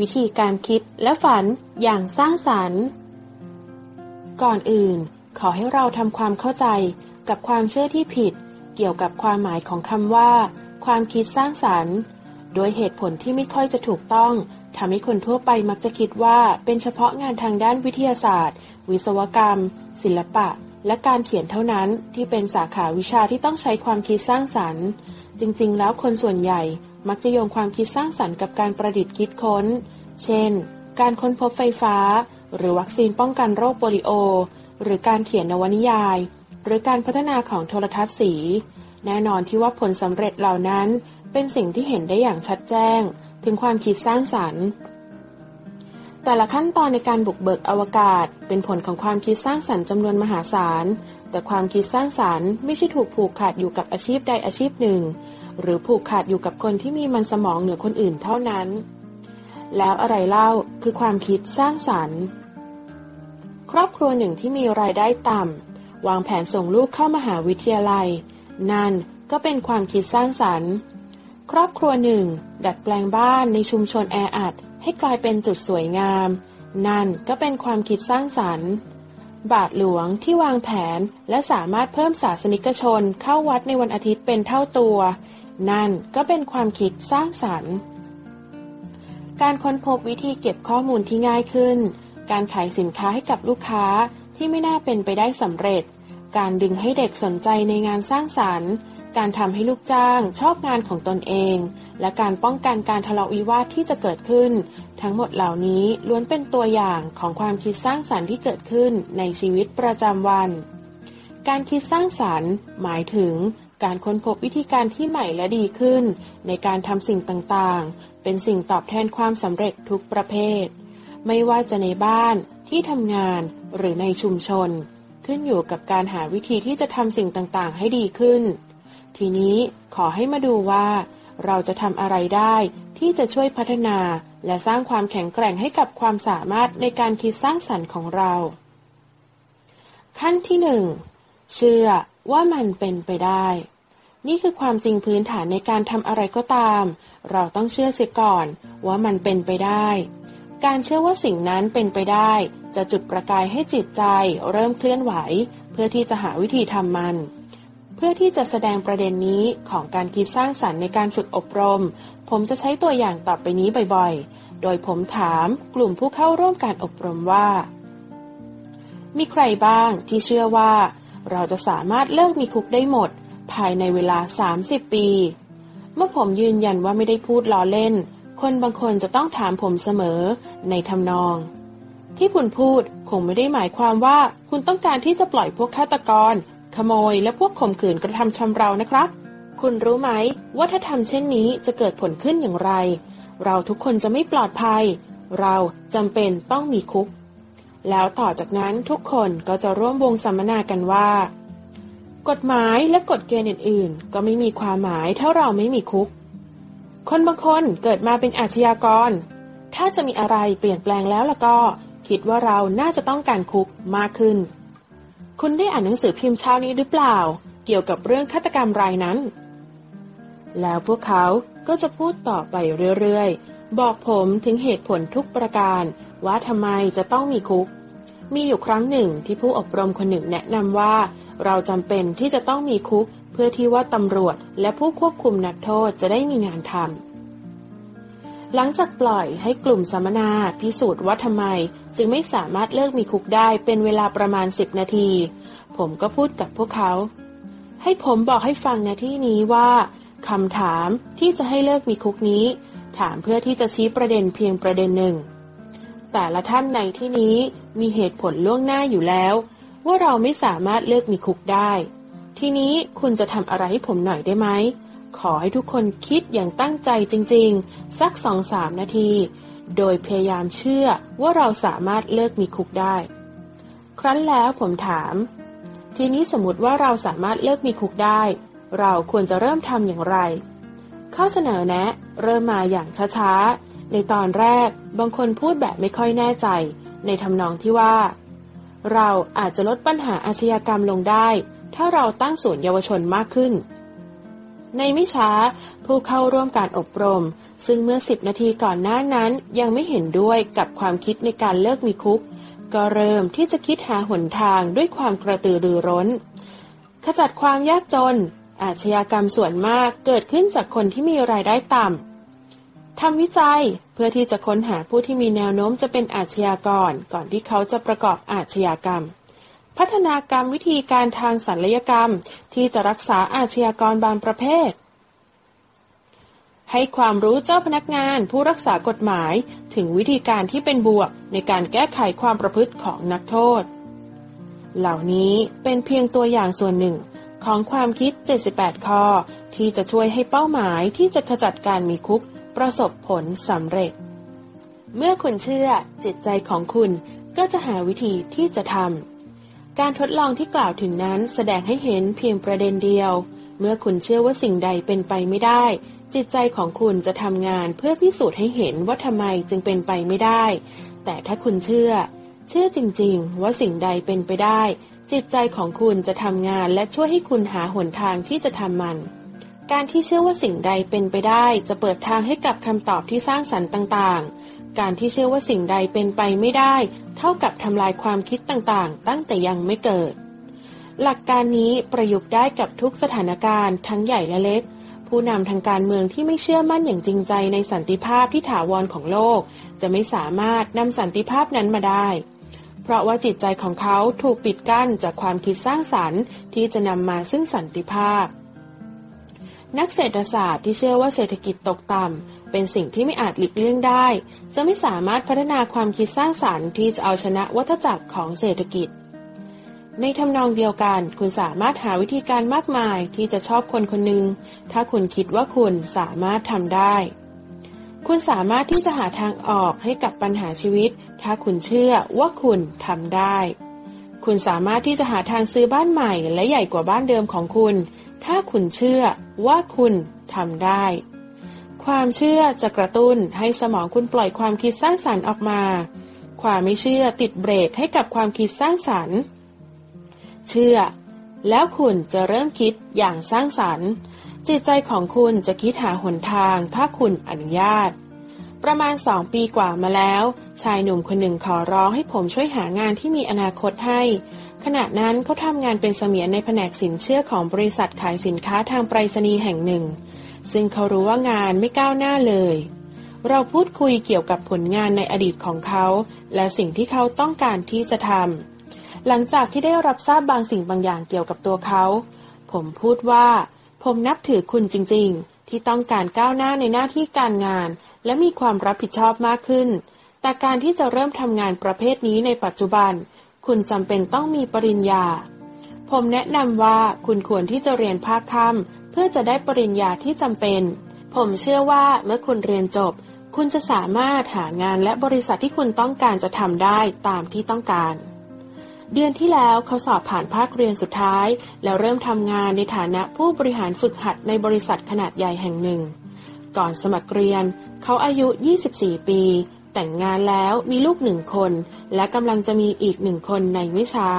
วิธีการคิดและฝันอย่างสร้างสรรค์ ก่อนอื่น ขอให้เราทำความเข้าใจกับความเชื่อที่ผิด เกี่ยวกับความหมายของคำว่า ความคิดสร้างสรรค์ โดยเหตุผลที่ไม่ค่อยจะถูกต้องทำให้คนทั่วไปมักจะคิดว่าเป็นเฉพาะงานทางด้านวิทยาศาสตร์ วิศวกรรม ศิลปะ และการเขียนเท่านั้นที่เป็นสาขาวิชาที่ต้องใช้ความคิดสร้างสรรค์ จริง ๆ แล้วคนส่วนใหญ่ มักจะโยงความคิดสร้างสรรค์กับการประดิษฐ์คิดค้น เช่น การค้นพบไฟฟ้า หรือวัคซีนป้องกันโรคโปลิโอ หรือการเขียนนวนิยาย หรือการพัฒนาของโทรทัศน์สี แน่นอนที่ว่าผลสำเร็จเหล่านั้น เป็นสิ่งที่เห็นได้อย่างชัดแจ้ง ถึงความคิดสร้างสรรค์แต่ละขั้นตอนในการบุกเบิกอวกาศ เป็นผลของความคิดสร้างสรรค์จำนวนมหาศาล แต่ความคิดสร้างสรรค์ไม่ใช่ถูกผูกขาดอยู่กับอาชีพใดอาชีพหนึ่ง หรือผูกขาดอยู่กับคนที่มีมันสมองเหนือคนอื่นเท่านั้น แล้วอะไรเล่าคือความคิดสร้างสรรค์ ครอบครัวหนึ่งที่มีรายได้ต่ำ วางแผนส่งลูกเข้ามาหาวิทยาลัย นั่นก็เป็นความคิดสร้างสรรค์ ครอบครัวหนึ่ง ดัดแปลงบ้านในชุมชนแออัด ให้กลายเป็นจุดสวยงาม นั่นก็เป็นความคิดสร้างสรรค์บาทหลวงที่วางแผนและสามารถเพิ่มศาสนิกชนเข้าวัดในวันอาทิตย์เป็นเท่าตัว นั่นก็เป็นความคิดสร้างสรรค์ การค้นพบวิธีเก็บข้อมูลที่ง่ายขึ้น การขายสินค้าให้กับลูกค้าที่ไม่น่าเป็นไปได้สำเร็จ การดึงให้เด็กสนใจในงานสร้างสรรค์ การทำให้ลูกจ้างชอบงานของตนเอง และการป้องกันการทะเลาะวิวาทที่จะเกิดขึ้น ทั้งหมดเหล่านี้ล้วนเป็นตัวอย่างของความคิดสร้างสรรค์ที่เกิดขึ้นในชีวิตประจำวันการคิดสร้างสรรค์ หมายถึง การค้นพบวิธีการที่ใหม่และดีขึ้น ในการทำสิ่งต่างๆ เป็นสิ่งตอบแทนความสำเร็จทุกประเภท ไม่ว่าจะในบ้านที่ทำงานหรือในชุมชน ขึ้นอยู่กับการหาวิธีที่จะทำสิ่งต่างๆ ให้ดีขึ้น ทีนี้ขอให้มาดูว่า เราจะทำอะไรได้ที่จะช่วยพัฒนาและสร้างความแข็งแกร่งให้กับความสามารถในการคิดสร้างสรรค์ของเรา ขั้นที่หนึ่งเชื่อ ว่ามันเป็นไปได้ นี่คือความจริงพื้นฐานในการทำอะไรก็ตาม เราต้องเชื่อเสียก่อนว่ามันเป็นไปได้ การเชื่อว่าสิ่งนั้นเป็นไปได้ จะจุดประกายให้จิตใจ เริ่มเคลื่อนไหว เพื่อที่จะหาวิธีทำมัน เพื่อที่จะแสดงประเด็นนี้ของการคิดสร้างสรรค์ในการฝึกอบรม ผมจะใช้ตัวอย่างต่อไปนี้บ่อยๆ โดยผมถามกลุ่มผู้เข้าร่วมการอบรมว่ามีใครบ้างที่เชื่อว่า เราจะสามารถเลิกมีคุกได้หมด ภายในเวลา 30 ปี เมื่อผมยืนยันว่าไม่ได้พูดล้อเล่น คนบางคนจะต้องถามผมเสมอในทำนอง ที่คุณพูดคงไม่ได้หมายความว่าคุณต้องการที่จะปล่อยพวกฆาตกร ขโมย และพวกข่มขืนกระทำชำเรานะครับ คุณรู้ไหมว่าถ้าทำเช่นนี้จะเกิดผลขึ้นอย่างไร เราทุกคนจะไม่ปลอดภัย เราจำเป็นต้องมีคุก แล้วต่อจากนั้นทุกคนก็จะร่วมวงสัมมนากันว่า กฎหมายและกฎเกณฑ์อื่น ๆ ก็ไม่มีความหมายถ้าเราไม่มีคุก คนบางคนเกิดมาเป็นอาชญากร ถ้าจะมีอะไรเปลี่ยนแปลงแล้วล่ะก็คิดว่าเราน่าจะต้องการคุกมากขึ้น คุณได้อ่านหนังสือพิมพ์เช้านี้หรือเปล่า เกี่ยวกับเรื่องฆาตกรรมรายนั้น แล้วพวกเขาก็จะพูดต่อไปเรื่อย ๆ บอกผมถึงเหตุผลทุกประการ ว่าทำไมจะต้องมีคุก มีอยู่ครั้งหนึ่งที่ผู้อบรมคนหนึ่งแนะนำว่า เราจำเป็นที่จะต้องมีคุก เพื่อที่ว่าตำรวจและผู้ควบคุมนักโทษจะได้มีงานทำหลังจากปล่อยให้กลุ่มสัมมนาพิสูจน์ว่าทำไม จึงไม่สามารถเลิกมีคุกได้เป็นเวลาประมาณสิบนาที ผมก็พูดกับพวกเขา ให้ผมบอกให้ฟังในที่นี้ว่าคำถามที่จะให้เลิกมีคุกนี้ ถามเพื่อที่จะชี้ประเด็นเพียงประเด็นหนึ่ง แต่ละท่านในที่นี้มีเหตุผลล่วงหน้าอยู่แล้ว ว่าเราไม่สามารถเลิกมีคุกได้ ทีนี้คุณจะทำอะไรให้ผมหน่อยได้ไหม ขอให้ทุกคนคิดอย่างตั้งใจจริง ๆ สักสองสามนาที โดยพยายามเชื่อว่าเราสามารถเลิกมีคุกได้ ครั้นแล้วผมถาม ทีนี้สมมติว่าเราสามารถเลิกมีคุกได้ เราควรจะเริ่มทำอย่างไร ข้อเสนอแนะ เริ่มมาอย่างช้าๆ ในตอนแรกบางคนพูดแบบไม่ค่อยแน่ใจ ในทำนองที่ว่า เราอาจจะลดปัญหาอาชญากรรมลงได้ ถ้าเราตั้งศูนย์เยาวชนมากขึ้น ในไม่ช้าผู้เข้าร่วมการอบรม ซึ่งเมื่อสิบนาทีก่อนหน้านั้นยังไม่เห็นด้วยกับความคิดในการเลิกมีคุก ก็เริ่มที่จะคิดหาหนทางด้วยความกระตือรือร้น ขจัดความยากจน อาชญากรรมส่วนมากเกิดขึ้นจากคนที่มีรายได้ต่ำ ทำวิจัยเพื่อที่จะค้นหาผู้ที่มีแนวโน้มจะเป็นอาชญากร ก่อนที่เขาจะประกอบอาชญากรรม พัฒนากรรมวิธีการทางศัลยกรรม ที่จะรักษาอาชญากรบางประเภท ให้ความรู้เจ้าพนักงานผู้รักษากฎหมายถึงวิธีการที่เป็นบวกในการแก้ไขความประพฤติของนักโทษ เหล่านี้เป็นเพียงตัวอย่างส่วนหนึ่งของความคิด 78 ข้อ ที่จะช่วยให้เป้าหมายที่จะขจัดการมีคุก ประสบผลสำเร็จ เมื่อคุณเชื่อจิตใจของคุณก็จะหาวิธีที่จะทำการทดลองที่กล่าวถึงนั้นแสดงให้เห็นเพียงประเด็นเดียว เมื่อคุณเชื่อว่าสิ่งใดเป็นไปไม่ได้ จิตใจของคุณจะทำงานเพื่อพิสูจน์ให้เห็นว่าทำไมจึงเป็นไปไม่ได้ แต่ถ้าคุณเชื่อ เชื่อจริงๆ ว่าสิ่งใดเป็นไปได้ จิตใจของคุณจะทำงานและช่วยให้คุณหาหนทางที่จะทำมัน การที่เชื่อว่าสิ่งใดเป็นไปได้ จะเปิดทางให้กับคำตอบที่สร้างสรรค์ต่างๆ การที่เชื่อว่าสิ่งใดเป็นไปไม่ได้ เท่ากับทำลายความคิดต่างๆ ตั้งแต่ยังไม่เกิด หลักการนี้ประยุกต์ได้กับทุกสถานการณ์ทั้งใหญ่และเล็ก ผู้นำทางการเมืองที่ไม่เชื่อมั่นอย่างจริงใจในสันติภาพที่ถาวรของโลก จะไม่สามารถนำสันติภาพนั้นมาได้เพราะว่าจิตใจของเขาถูกปิดกั้นจากความคิดสร้างสรรค์ที่จะนำมาซึ่งสันติภาพ นักเศรษฐศาสตร์ที่เชื่อว่าเศรษฐกิจตกต่ำเป็นสิ่งที่ไม่อาจหลีกเลี่ยงได้ จะไม่สามารถพัฒนาความคิดสร้างสารรค์ที่จะเอาชนะวัฏจักรของเศรษฐกิจ ในทำนองเดียวกัน คุณสามารถหาวิธีการมากมายที่จะชอบคนคนหนึ่งถ้าคุณคิดว่าคุณสามารถทำได้ คุณสามารถที่จะหาทางออกให้กับปัญหาชีวิต ถ้าคุณเชื่อว่าคุณทำได้ คุณสามารถที่จะหาทางซื้อบ้านใหม่และใหญ่กว่าบ้านเดิมของคุณ ถ้าคุณเชื่อว่าคุณทำได้ ความเชื่อจะกระตุ้นให้สมองคุณปล่อยความคิดสร้างสรรค์ออกมา ความไม่เชื่อติดเบรกให้กับความคิดสร้างสรรค์ เชื่อ แล้วคุณจะเริ่มคิดอย่างสร้างสรรค์ จิตใจของคุณจะคิดหาหนทางถ้าคุณอนุญาต ประมาณสองปีกว่ามาแล้ว ชายหนุ่มคนหนึ่งขอร้องให้ผมช่วยหางานที่มีอนาคตให้ ขณะนั้นเขาทำงานเป็นเสมียนในแผนกสินเชื่อของบริษัทขายสินค้าทางไปรษณีย์แห่งหนึ่ง ซึ่งเขารู้ว่างานไม่ก้าวหน้าเลย เราพูดคุยเกี่ยวกับผลงานในอดีตของเขา และสิ่งที่เขาต้องการที่จะทำหลังจากที่ได้รับทราบบางสิ่งบางอย่างเกี่ยวกับตัวเขา ผมพูดว่า ผมนับถือคุณจริง ๆ ที่ต้องการก้าวหน้าในหน้าที่การงาน และมีความรับผิดชอบมากขึ้น แต่การที่จะเริ่มทำงานประเภทนี้ในปัจจุบัน คุณจำเป็นต้องมีปริญญา ผมแนะนำว่าคุณควรที่จะเรียนภาคค่ำเพื่อจะได้ปริญญาที่จำเป็น ผมเชื่อว่าเมื่อคุณเรียนจบ คุณจะสามารถหางานและบริษัทที่คุณต้องการจะทำได้ตามที่ต้องการ เดือนที่แล้วเขาสอบผ่านภาคเรียนสุดท้าย แล้วเริ่มทำงานในฐานะผู้บริหารฝึกหัดในบริษัทขนาดใหญ่แห่งหนึ่ง ก่อนสมัครเรียน เขาอายุ 24 ปี แต่งงานแล้วมีลูกหนึ่งคน และกำลังจะมีอีกหนึ่งคนในไม่ช้า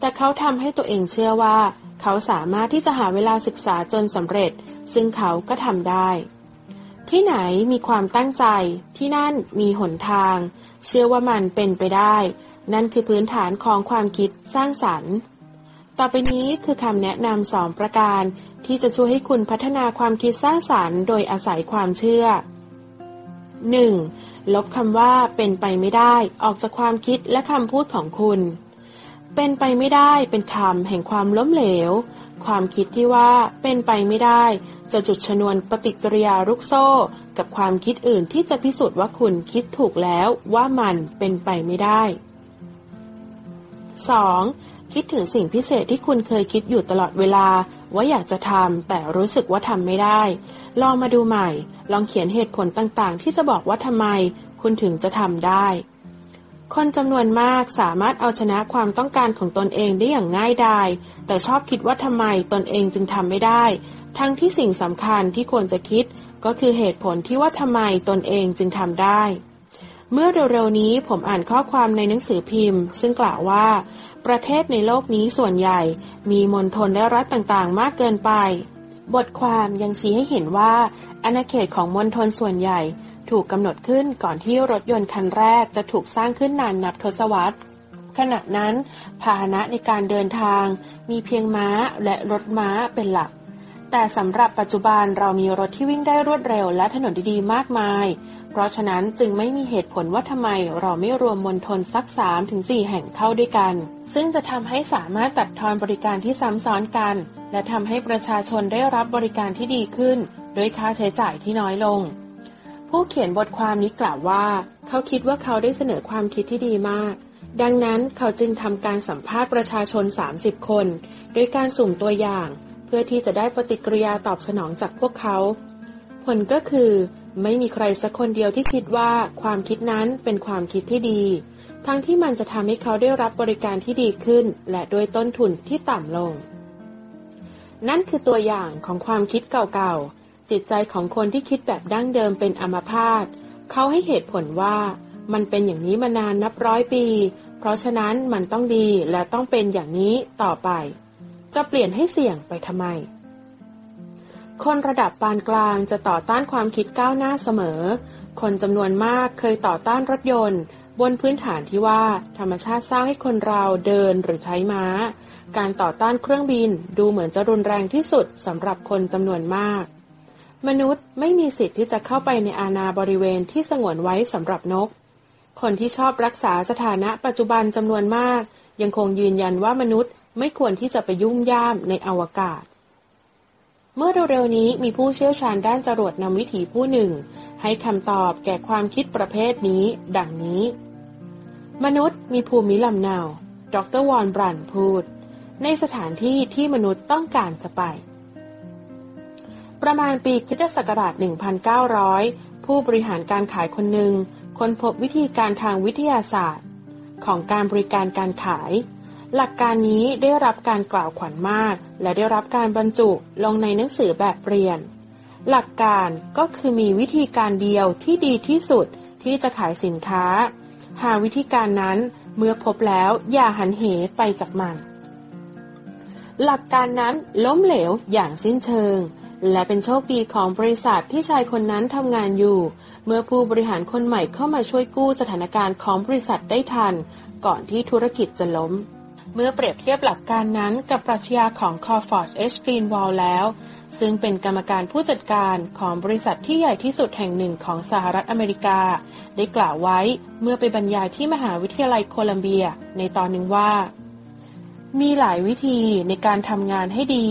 แต่เขาทำให้ตัวเองเชื่อว่า เขาสามารถที่จะหาเวลาศึกษาจนสำเร็จ ซึ่งเขาก็ทำได้ ที่ไหนมีความตั้งใจ ที่นั่นมีหนทาง เชื่อว่ามันเป็นไปได้ นั่นคือพื้นฐานของความคิดสร้างสรรค์ ต่อไปนี้คือคำแนะนำสองประการ ที่จะช่วยให้คุณพัฒนาความคิดสร้างสรรค์ โดยอาศัยความเชื่อ 1. ลบคำว่าเป็นไปไม่ได้ออกจากความคิดและคำพูดของคุณ เป็นไปไม่ได้เป็นคำแห่งความล้มเหลว ความคิดที่ว่าเป็นไปไม่ได้ จะจุดชนวนปฏิกิริยาลุกโซ่ กับความคิดอื่นที่จะพิสูจน์ว่าคุณคิดถูกแล้วว่ามันเป็นไปไม่ได้ 2. คิดถึงสิ่งพิเศษที่คุณเคยคิดอยู่ตลอดเวลา ว่าอยากจะทำแต่รู้สึกว่าทำไม่ได้ ลองมาดูใหม่ ลองเขียนเหตุผลต่างๆ ที่จะบอกว่าทำไม คุณถึงจะทำได้ คนจำนวนมากสามารถเอาชนะความต้องการของตนเองได้อย่างง่ายดาย แต่ชอบคิดว่าทำไมตนเองจึงทำไม่ได้ ทั้งที่สิ่งสำคัญที่ควรจะคิด ก็คือเหตุผลที่ว่าทำไมตนเองจึงทำได้ เมื่อเร็วๆนี้ผมอ่านข้อความในหนังสือพิมพ์ ซึ่งกล่าวว่า ประเทศในโลกนี้ส่วนใหญ่ มีมณฑลและรัฐต่างๆ มากเกินไป บทความยังชี้ให้เห็นว่าอาณาเขตของมณฑลส่วนใหญ่ ถูกกำหนดขึ้นก่อนที่รถยนต์คันแรกจะถูกสร้างขึ้นนานนับทศวรรษ ขณะนั้น พาหนะในการเดินทาง มีเพียงม้าและรถม้าเป็นหลัก แต่สำหรับปัจจุบันเรามีรถที่วิ่งได้รวดเร็วและถนนดีๆ มากมาย เพราะฉะนั้นจึงไม่มีเหตุผลว่าทำไมเราไม่รวมมณฑลสัก3ถึง4แห่งเข้าด้วยกัน ซึ่งจะทำให้สามารถตัดทอนบริการที่ซ้ำซ้อนกัน และทำให้ประชาชนได้รับบริการที่ดีขึ้นโดยค่าใช้จ่ายที่น้อยลง ผู้เขียนบทความนี้กล่าวว่า เขาคิดว่าเขาได้เสนอความคิดที่ดีมาก ดังนั้นเขาจึงทำการสัมภาษณ์ประชาชน 30 คน โดยการสุ่มตัวอย่าง เพื่อที่จะได้ปฏิกิริยาตอบสนองจากพวกเขา ผลก็คือ ไม่มีใครสักคนเดียวที่คิดว่าความคิดนั้นเป็นความคิดที่ดี ทั้งที่มันจะทำให้เขาได้รับบริการที่ดีขึ้น และด้วยต้นทุนที่ต่ำลง นั่นคือตัวอย่างของความคิดเก่าๆ จิตใจของคนที่คิดแบบดั้งเดิมเป็นอมพาตเขาให้เหตุผลว่ามันเป็นอย่างนี้มานานนับร้อยปี เพราะฉะนั้นมันต้องดีและต้องเป็นอย่างนี้ต่อไป จะเปลี่ยนให้เสี่ยงไปทำไม คนระดับปานกลางจะต่อต้านความคิดก้าวหน้าเสมอ คนจำนวนมากเคยต่อต้านรถยนต์ บนพื้นฐานที่ว่า ธรรมชาติสร้างให้คนเราเดินหรือใช้ม้า การต่อต้านเครื่องบินดูเหมือนจะรุนแรงที่สุดสำหรับคนจำนวนมาก มนุษย์ไม่มีสิทธิ์ที่จะเข้าไปในอาณาบริเวณที่สงวนไว้สำหรับนก คนที่ชอบรักษาสถานะปัจจุบันจำนวนมาก ยังคงยืนยันว่ามนุษย์ไม่ควรที่จะไปยุ่งย่ามในอวกาศ เมื่อเร็วๆนี้มีผู้เชี่ยวชาญด้านจรวดนำวิถีผู้หนึ่ง ให้คำตอบแก่ความคิดประเภทนี้ ดังนี้ มนุษย์มีภูมิลำเนา ดรวอนบรันพูด ในสถานที่ที่มนุษย์ต้องการจะไป ประมาณปีคิศักราช1900 ผู้บริหารการขายคนหนึ่งค้นพบวิธีการทางวิทยาศาสตร์ ของการบริการการขาย หลักการนี้ได้รับการกล่าวขวัญมาก และได้รับการบรรจุลงในหนังสือแบบเรียน หลักการก็คือมีวิธีการเดียวที่ดีที่สุดที่จะขายสินค้า หาวิธีการนั้นเมื่อพบแล้วอย่าหันเหไปจากมัน หลักการนั้นล้มเหลวอย่างสิ้นเชิง และเป็นโชคดีของบริษัทที่ชายคนนั้นทำงานอยู่ เมื่อผู้บริหารคนใหม่เข้ามาช่วยกู้สถานการณ์ของบริษัทได้ทัน ก่อนที่ธุรกิจจะล้ม เมื่อเปรียบเทียบหลักการนั้นกับปรัชญาของครอว์ฟอร์ดเอชกรีนวอลต์แล้ว ซึ่งเป็นกรรมการผู้จัดการของบริษัทที่ใหญ่ที่สุดแห่งหนึ่งของสหรัฐอเมริกา ได้กล่าวไว้เมื่อไปบรรยายที่มหาวิทยาลัยโคลัมเบีย ในตอนหนึ่งว่า มีหลายวิธีในการทำงานให้ดี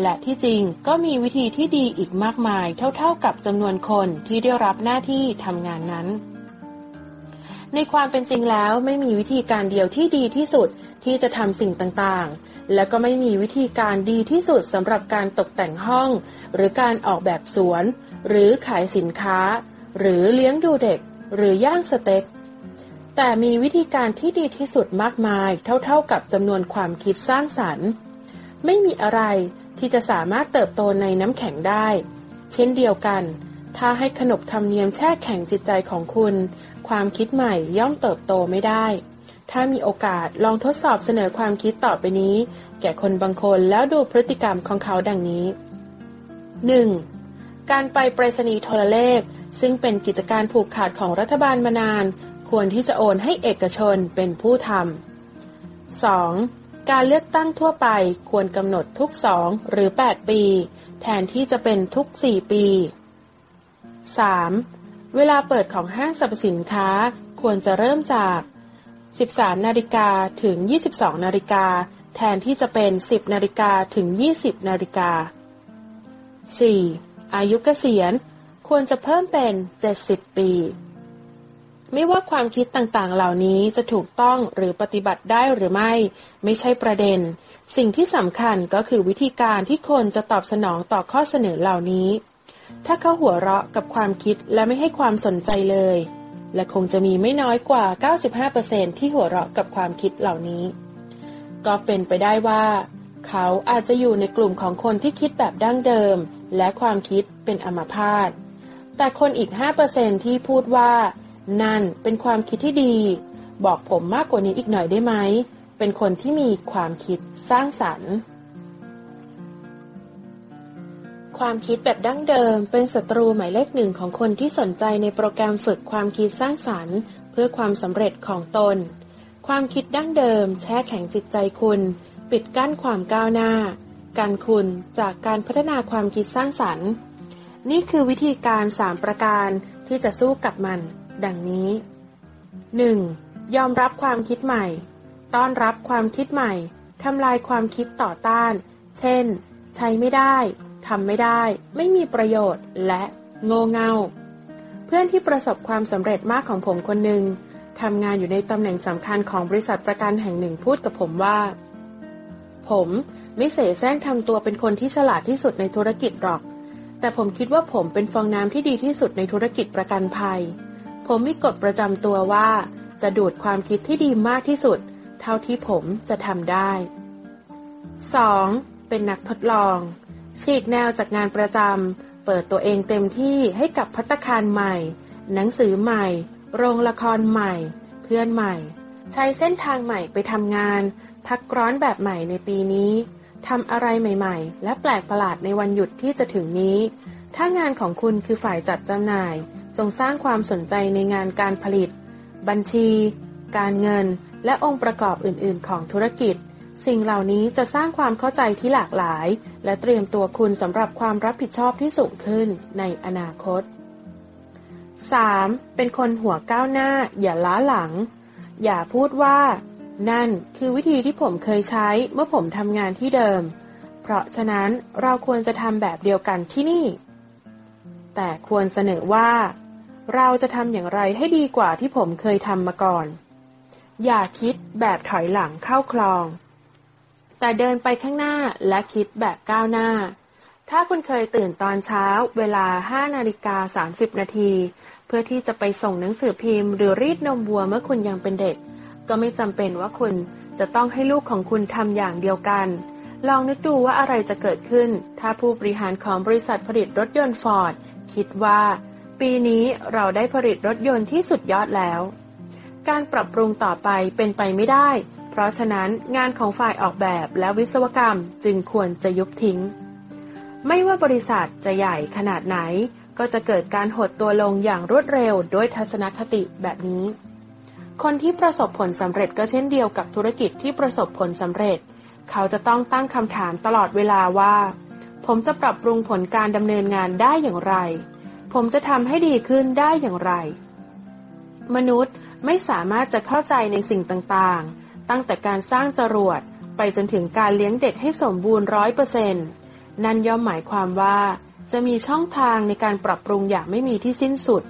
และที่จริงก็มีวิธีที่ดีอีกมากมายเท่าๆกับจำนวนคนที่ได้รับหน้าที่ทำงานนั้นในความเป็นจริงแล้วไม่มีวิธีการเดียวที่ดีที่สุด ที่จะทำสิ่งต่างๆ และก็ไม่มีวิธีการดีที่สุดสำหรับการตกแต่งห้อง หรือการออกแบบสวน หรือขายสินค้า หรือเลี้ยงดูเด็ก หรือย่างสเต็ก แต่มีวิธีการที่ดีที่สุดมากมาย เท่าๆกับจำนวนความคิดสร้างสรรค์ ไม่มีอะไรที่จะสามารถเติบโตในน้ำแข็งได้ เช่นเดียวกัน ถ้าให้ขนบธรรมเนียมแช่แข็งจิตใจของคุณ ความคิดใหม่ย่อมเติบโตไม่ได้ ถ้ามีโอกาสลองทดสอบเสนอความคิดต่อไปนี้ แก่คนบางคนแล้วดูพฤติกรรมของเขาดังนี้ 1. การไปไปรษณีย์โทรเลข ซึ่งเป็นกิจการผูกขาดของรัฐบาลมานาน ควรที่จะโอนให้เอกชนเป็นผู้ทำ 2. การเลือกตั้งทั่วไปควรกำหนดทุกสองหรือ 8 ปี แทนที่จะเป็นทุก 4 ปี 3. เวลาเปิดของห้างสรรพสินค้าควรจะเริ่มจาก 13นาฬิกาถึง 22นาฬิกาแทนที่จะเป็น 10นาฬิกาถึง 20นาฬิกา 4. อายุเกษียณควรจะเพิ่มเป็น 70 ปี ไม่ว่าความคิดต่างๆ เหล่านี้จะถูกต้องหรือปฏิบัติได้หรือไม่ ไม่ใช่ประเด็น สิ่งที่สำคัญก็คือวิธีการที่คนจะตอบสนองต่อข้อเสนอเหล่านี้ ถ้าเขาหัวเราะกับความคิดและไม่ให้ความสนใจเลย และคงจะมีไม่น้อยกว่า 95%ที่หัวเราะกับความคิดเหล่านี้ ก็เป็นไปได้ว่า เขาอาจจะอยู่ในกลุ่มของคนที่คิดแบบดั้งเดิม และความคิดเป็นอัมพาต แต่คนอีก 5%ที่พูดว่า นั่นเป็นความคิดที่ดี บอกผมมากกว่านี้อีกหน่อยได้ไหม เป็นคนที่มีความคิดสร้างสรรค์ ความคิดแบบดั้งเดิม เป็นศัตรูหมายเลขหนึ่งของคนที่สนใจในโปรแกรมฝึกความคิดสร้างสรรค์ เพื่อความสำเร็จของตน ความคิดดั้งเดิม แช่แข็งจิตใจคุณ ปิดกั้นความก้าวหน้า การคุณจากการพัฒนาความคิดสร้างสรรค์ นี่คือวิธีการสามประการที่จะสู้กับมัน ดังนี้ 1. ยอมรับความคิดใหม่ ต้อนรับความคิดใหม่ทำลายความคิดต่อต้าน เช่น ใช้ไม่ได้ ทำไม่ได้ ไม่มีประโยชน์ และโง่เง่า เพื่อนที่ประสบความสำเร็จมากของผมคนหนึ่งทำงานอยู่ในตำแหน่งสำคัญของบริษัทประกันแห่งหนึ่งพูดกับผมว่า ผมไม่เสแสร้งทำตัวเป็นคนที่ฉลาดที่สุดในธุรกิจหรอก แต่ผมคิดว่าผมเป็นฟองน้ำที่ดีที่สุดในธุรกิจประกันภัย ผมมีกฎประจำตัวว่า จะดูดความคิดที่ดีมากที่สุด เท่าที่ผมจะทำได้ 2. เป็นนักทดลอง ฉีกแนวจากงานประจำ เปิดตัวเองเต็มที่ให้กับพัตคารใหม่ หนังสือใหม่ โรงละครใหม่ เพื่อนใหม่ ใช้เส้นทางใหม่ไปทำงาน พักร้อนแบบใหม่ในปีนี้ทำอะไรใหม่ๆ และแปลกประหลาดในวันหยุดที่จะถึงนี้ ถ้างานของคุณคือฝ่ายจัดจำหน่าย จงสร้างความสนใจในงานการผลิต บัญชี การเงิน และองค์ประกอบอื่น ๆ ของธุรกิจ สิ่งเหล่านี้จะสร้างความเข้าใจที่หลากหลาย และเตรียมตัวคุณสำหรับความรับผิดชอบที่สูงขึ้นในอนาคต 3. เป็นคนหัวก้าวหน้า อย่าล้าหลัง อย่าพูดว่า นั่นคือวิธีที่ผมเคยใช้เมื่อผมทำงานที่เดิม เพราะฉะนั้นเราควรจะทำแบบเดียวกันที่นี่ แต่ควรเสนอว่า เราจะทำอย่างไรให้ดีกว่าที่ผมเคยทำมาก่อน อย่าคิดแบบถอยหลังเข้าคลอง แต่เดินไปข้างหน้าและคิดแบบก้าวหน้า ถ้าคุณเคยตื่นตอนเช้าเวลา 5 นาฬิกา 30 นาที เพื่อที่จะไปส่งหนังสือพิมพ์ หรือรีดนมวัวเมื่อคุณยังเป็นเด็ก ก็ไม่จำเป็นว่าคุณจะต้องให้ลูกของคุณทำอย่างเดียวกัน ลองนึกดูว่าอะไรจะเกิดขึ้น ถ้าผู้บริหารของบริษัทผลิตรถยนต์ฟอร์ดคิดว่า ปีนี้เราได้ผลิตรถยนต์ที่สุดยอดแล้ว การปรับปรุงต่อไปเป็นไปไม่ได้ เพราะฉะนั้นงานของฝ่ายออกแบบและวิศวกรรมจึงควรจะยุบทิ้ง ไม่ว่าบริษัทจะใหญ่ขนาดไหน ก็จะเกิดการหดตัวลงอย่างรวดเร็วด้วยทัศนคติแบบนี้ คนที่ประสบผลสำเร็จก็เช่นเดียวกับธุรกิจที่ประสบผลสำเร็จ เขาจะต้องตั้งคำถามตลอดเวลาว่า ผมจะปรับปรุงผลการดำเนินงานได้อย่างไร ผมจะทำให้ดีขึ้นได้อย่างไร มนุษย์ไม่สามารถจะเข้าใจในสิ่งต่างๆ ตั้งแต่การสร้างจรวดไปจนถึงการเลี้ยงเด็กให้สมบูรณ์ร้อยเปอร์เซ็นต์นั่นย่อมหมายความว่า จะมีช่องทางในการปรับปรุงอย่างไม่มีที่สิ้นสุด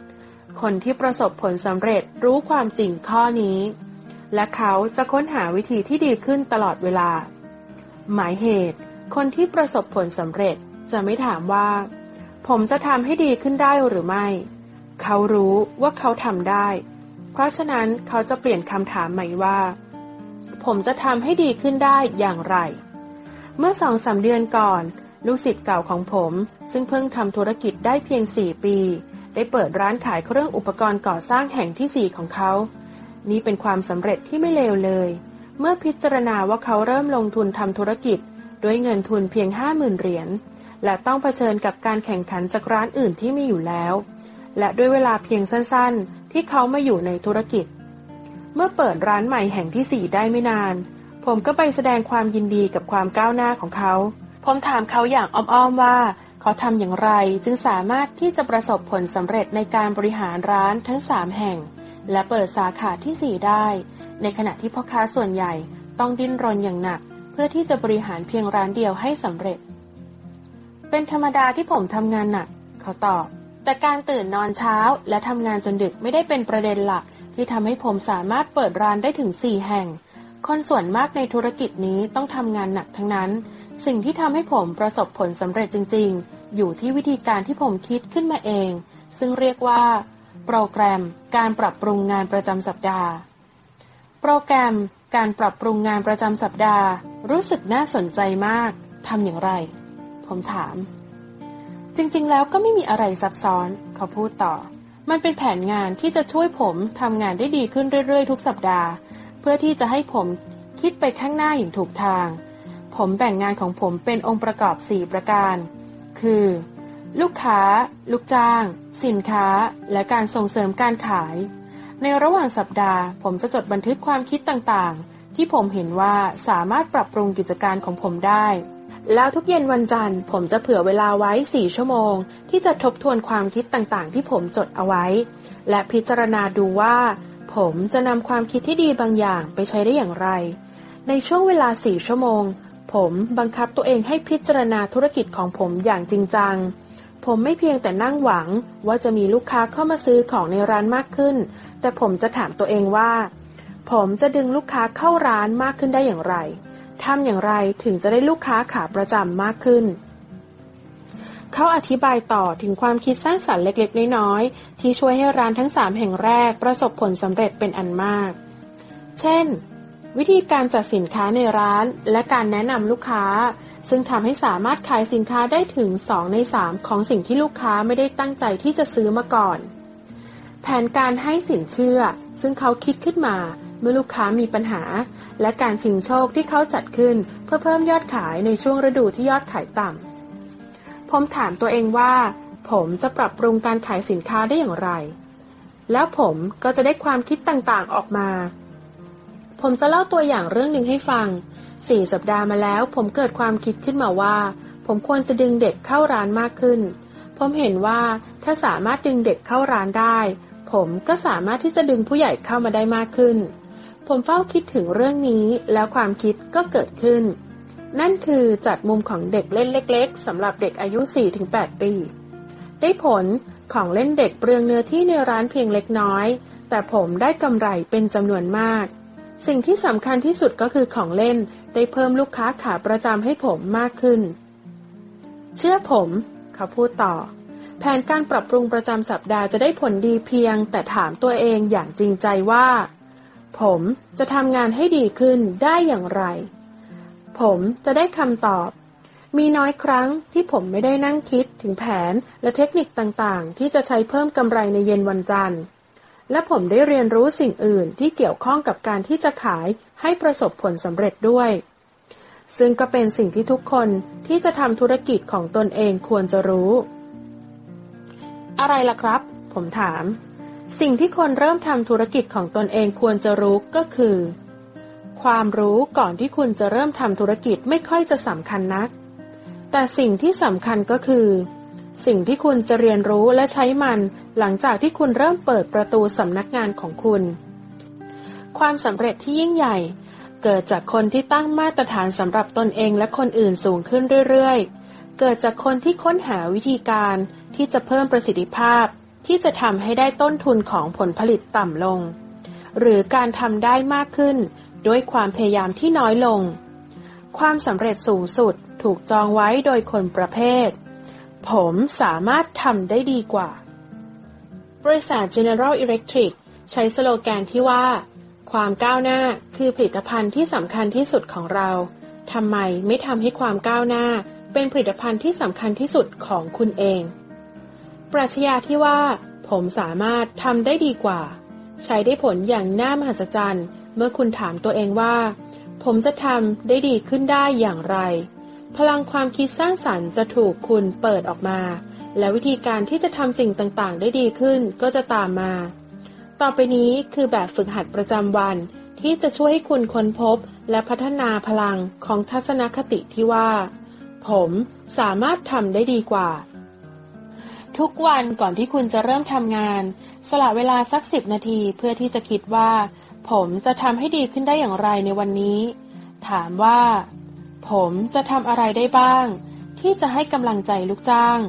คนที่ประสบผลสำเร็จรู้ความจริงข้อนี้ และเขาจะค้นหาวิธีที่ดีขึ้นตลอดเวลา หมายเหตุ คนที่ประสบผลสำเร็จจะไม่ถามว่า ผมจะทำให้ดีขึ้นได้หรือไม่ เขารู้ว่าเขาทำได้ เพราะฉะนั้นเขาจะเปลี่ยนคำถามใหม่ว่า ผมจะทำให้ดีขึ้นได้อย่างไร เมื่อสองสาเดือนก่อน ลูกศิษย์เก่าของผม ซึ่งเพิ่งทำธุรกิจได้เพียงสี่ปี ได้เปิดร้านขายเครื่องอุปกรณ์ก่อสร้างแห่งที่สี่ของเขา นี่เป็นความสำเร็จที่ไม่เลวเลย เมื่อพิจารณาว่าเขาเริ่มลงทุนทำธุรกิจ ด้วยเงินทุนเพียงห้าหมื่นเหรียญและต้องเผชิญกับการแข่งขันจากร้านอื่นที่มีอยู่แล้ว และด้วยเวลาเพียงสั้นๆ ที่เขามาอยู่ในธุรกิจ เมื่อเปิดร้านใหม่แห่งที่สี่ได้ไม่นาน ผมก็ไปแสดงความยินดีกับความก้าวหน้าของเขา ผมถามเขาอย่างอ้อมๆว่า เขาทำอย่างไรจึงสามารถที่จะประสบผลสำเร็จในการบริหารร้านทั้งสามแห่ง และเปิดสาขาที่สี่ได้ ในขณะที่พ่อค้าส่วนใหญ่ต้องดิ้นรนอย่างหนัก เพื่อที่จะบริหารเพียงร้านเดียวให้สำเร็จ เป็นธรรมดาที่ผมทำงานหนัก เขาตอบ แต่การตื่นนอนเช้าและทำงานจนดึกไม่ได้เป็นประเด็นหลัก ที่ทำให้ผมสามารถเปิดร้านได้ถึงสี่แห่ง คนส่วนมากในธุรกิจนี้ต้องทำงานหนักทั้งนั้น สิ่งที่ทำให้ผมประสบผลสำเร็จจริง ๆ อยู่ที่วิธีการที่ผมคิดขึ้นมาเอง ซึ่งเรียกว่า โปรแกรม การปรับปรุงงานประจำสัปดาห์ โปรแกรม การปรับปรุงงานประจำสัปดาห์ รู้สึกน่าสนใจมากทำอย่างไร ผมถาม จริง ๆ แล้วก็ไม่มีอะไรซับซ้อน เขาพูดต่อ มันเป็นแผนงานที่จะช่วยผมทำงานได้ดีขึ้นเรื่อยๆ ทุกสัปดาห์ เพื่อที่จะให้ผมคิดไปข้างหน้าอย่างถูกทาง ผมแบ่งงานของผมเป็นองค์ประกอบ 4 ประการ คือ ลูกค้า ลูกจ้าง สินค้า และการส่งเสริมการขาย ในระหว่างสัปดาห์ ผมจะจดบันทึกความคิดต่างๆ ที่ผมเห็นว่าสามารถปรับปรุงกิจการของผมได้ แล้วทุกเย็นวันจันทร์ผมจะเผื่อเวลาไว้ 4 ชั่วโมง ที่จะทบทวนความคิดต่างๆ ที่ผมจดเอาไว้ และพิจารณาดูว่า ผมจะนำความคิดที่ดีบางอย่างไปใช้ได้อย่างไร ในช่วงเวลา 4 ชั่วโมง ผมบังคับตัวเองให้พิจารณาธุรกิจของผมอย่างจริงจัง ผมไม่เพียงแต่นั่งหวังว่าจะมีลูกค้าเข้ามาซื้อของในร้านมากขึ้น แต่ผมจะถามตัวเองว่า ผมจะดึงลูกค้าเข้าร้านมากขึ้นได้อย่างไร ทำอย่างไรถึงจะได้ลูกค้าขาประจำมากขึ้น เขาอธิบายต่อถึงความคิดสร้างสรรค์เล็กๆ น้อยๆ ที่ช่วยให้ร้านทั้งสามแห่งแรกประสบผลสำเร็จเป็นอันมาก เช่น วิธีการจัดสินค้าในร้านและการแนะนำลูกค้า ซึ่งทำให้สามารถขายสินค้าได้ถึง 2 ใน 3 ของสิ่งที่ลูกค้าไม่ได้ตั้งใจที่จะซื้อมาก่อน แผนการให้สินเชื่อ ซึ่งเขาคิดขึ้นมา เมื่อลูกค้ามีปัญหา และการชิงโชคที่เขาจัดขึ้น เพื่อเพิ่มยอดขายในช่วงฤดูที่ยอดขายต่ำ ผมถามตัวเองว่า ผมจะปรับปรุงการขายสินค้าได้อย่างไร แล้วผมก็จะได้ความคิดต่างๆออกมา ผมจะเล่าตัวอย่างเรื่องหนึ่งให้ฟังสี่สัปดาห์มาแล้ว ผมเกิดความคิดขึ้นมาว่า ผมควรจะดึงเด็กเข้าร้านมากขึ้น ผมเห็นว่าถ้าสามารถดึงเด็กเข้าร้านได้ ผมก็สามารถที่จะดึงผู้ใหญ่เข้ามาได้มากขึ้น ผมเฝ้าคิดถึงเรื่องนี้แล้วความคิดก็เกิดขึ้น นั่นคือจัดมุมของเด็กเล่นเล็ก ๆสำหรับเด็กอายุ 4-8 ปี ได้ผลของเล่นเด็กเปลืองเนื้อที่ในร้านเพียงเล็กน้อย แต่ผมได้กำไรเป็นจำนวนมาก สิ่งที่สำคัญที่สุดก็คือของเล่นได้เพิ่มลูกค้าขาประจำให้ผมมากขึ้น เชื่อผมเขาพูดต่อ แผนการปรับปรุงประจำสัปดาห์จะได้ผลดีเพียง แต่ถามตัวเองอย่างจริงใจว่า ผมจะทำงานให้ดีขึ้นได้อย่างไร ผมจะได้คำตอบ มีน้อยครั้งที่ผมไม่ได้นั่งคิดถึงแผนและเทคนิคต่างๆ ที่จะใช้เพิ่มกำไรในเย็นวันจันทร์ และผมได้เรียนรู้สิ่งอื่นที่เกี่ยวข้องกับการที่จะขายให้ประสบผลสำเร็จด้วย ซึ่งก็เป็นสิ่งที่ทุกคนที่จะทำธุรกิจของตนเองควรจะรู้ อะไรล่ะครับ ผมถาม สิ่งที่คนเริ่มทำธุรกิจของตนเองควรจะรู้ก็คือ ความรู้ก่อนที่คุณจะเริ่มทำธุรกิจไม่ค่อยจะสำคัญนัก แต่สิ่งที่สำคัญก็คือ สิ่งที่คุณจะเรียนรู้และใช้มัน หลังจากที่คุณเริ่มเปิดประตูสำนักงานของคุณ ความสำเร็จที่ยิ่งใหญ่ เกิดจากคนที่ตั้งมาตรฐานสำหรับตนเองและคนอื่นสูงขึ้นเรื่อยๆ เกิดจากคนที่ค้นหาวิธีการที่จะเพิ่มประสิทธิภาพ ที่จะทำให้ได้ต้นทุนของผลผลิตต่ำลง หรือการทำได้มากขึ้นด้วยความพยายามที่น้อยลง ความสำเร็จสูงสุดถูกจองไว้โดยคนประเภท ผมสามารถทำได้ดีกว่า บริษัท General Electric ใช้สโลแกนที่ว่า ความก้าวหน้าคือผลิตภัณฑ์ที่สำคัญที่สุดของเราทำไมไม่ทำให้ความก้าวหน้าเป็นผลิตภัณฑ์ที่สำคัญที่สุดของคุณเอง ปรัชญาที่ว่า ผมสามารถทำได้ดีกว่า ใช้ได้ผลอย่างน่ามหัศจรรย์ เมื่อคุณถามตัวเองว่า ผมจะทำได้ดีขึ้นได้อย่างไร พลังความคิดสร้างสรรค์จะถูกคุณเปิดออกมา และวิธีการที่จะทำสิ่งต่างๆ ได้ดีขึ้นก็จะตามมา ต่อไปนี้คือแบบฝึกหัดประจำวัน ที่จะช่วยให้คุณค้นพบ และพัฒนาพลังของทัศนคติที่ว่า ผมสามารถทำได้ดีกว่า ทุกวันก่อนที่คุณจะเริ่มทำงาน สละเวลาสักสิบนาทีเพื่อที่จะคิดว่า ผมจะทำให้ดีขึ้นได้อย่างไรในวันนี้ ถามว่า ผมจะทำอะไรได้บ้าง ที่จะให้กำลังใจลูกจ้าง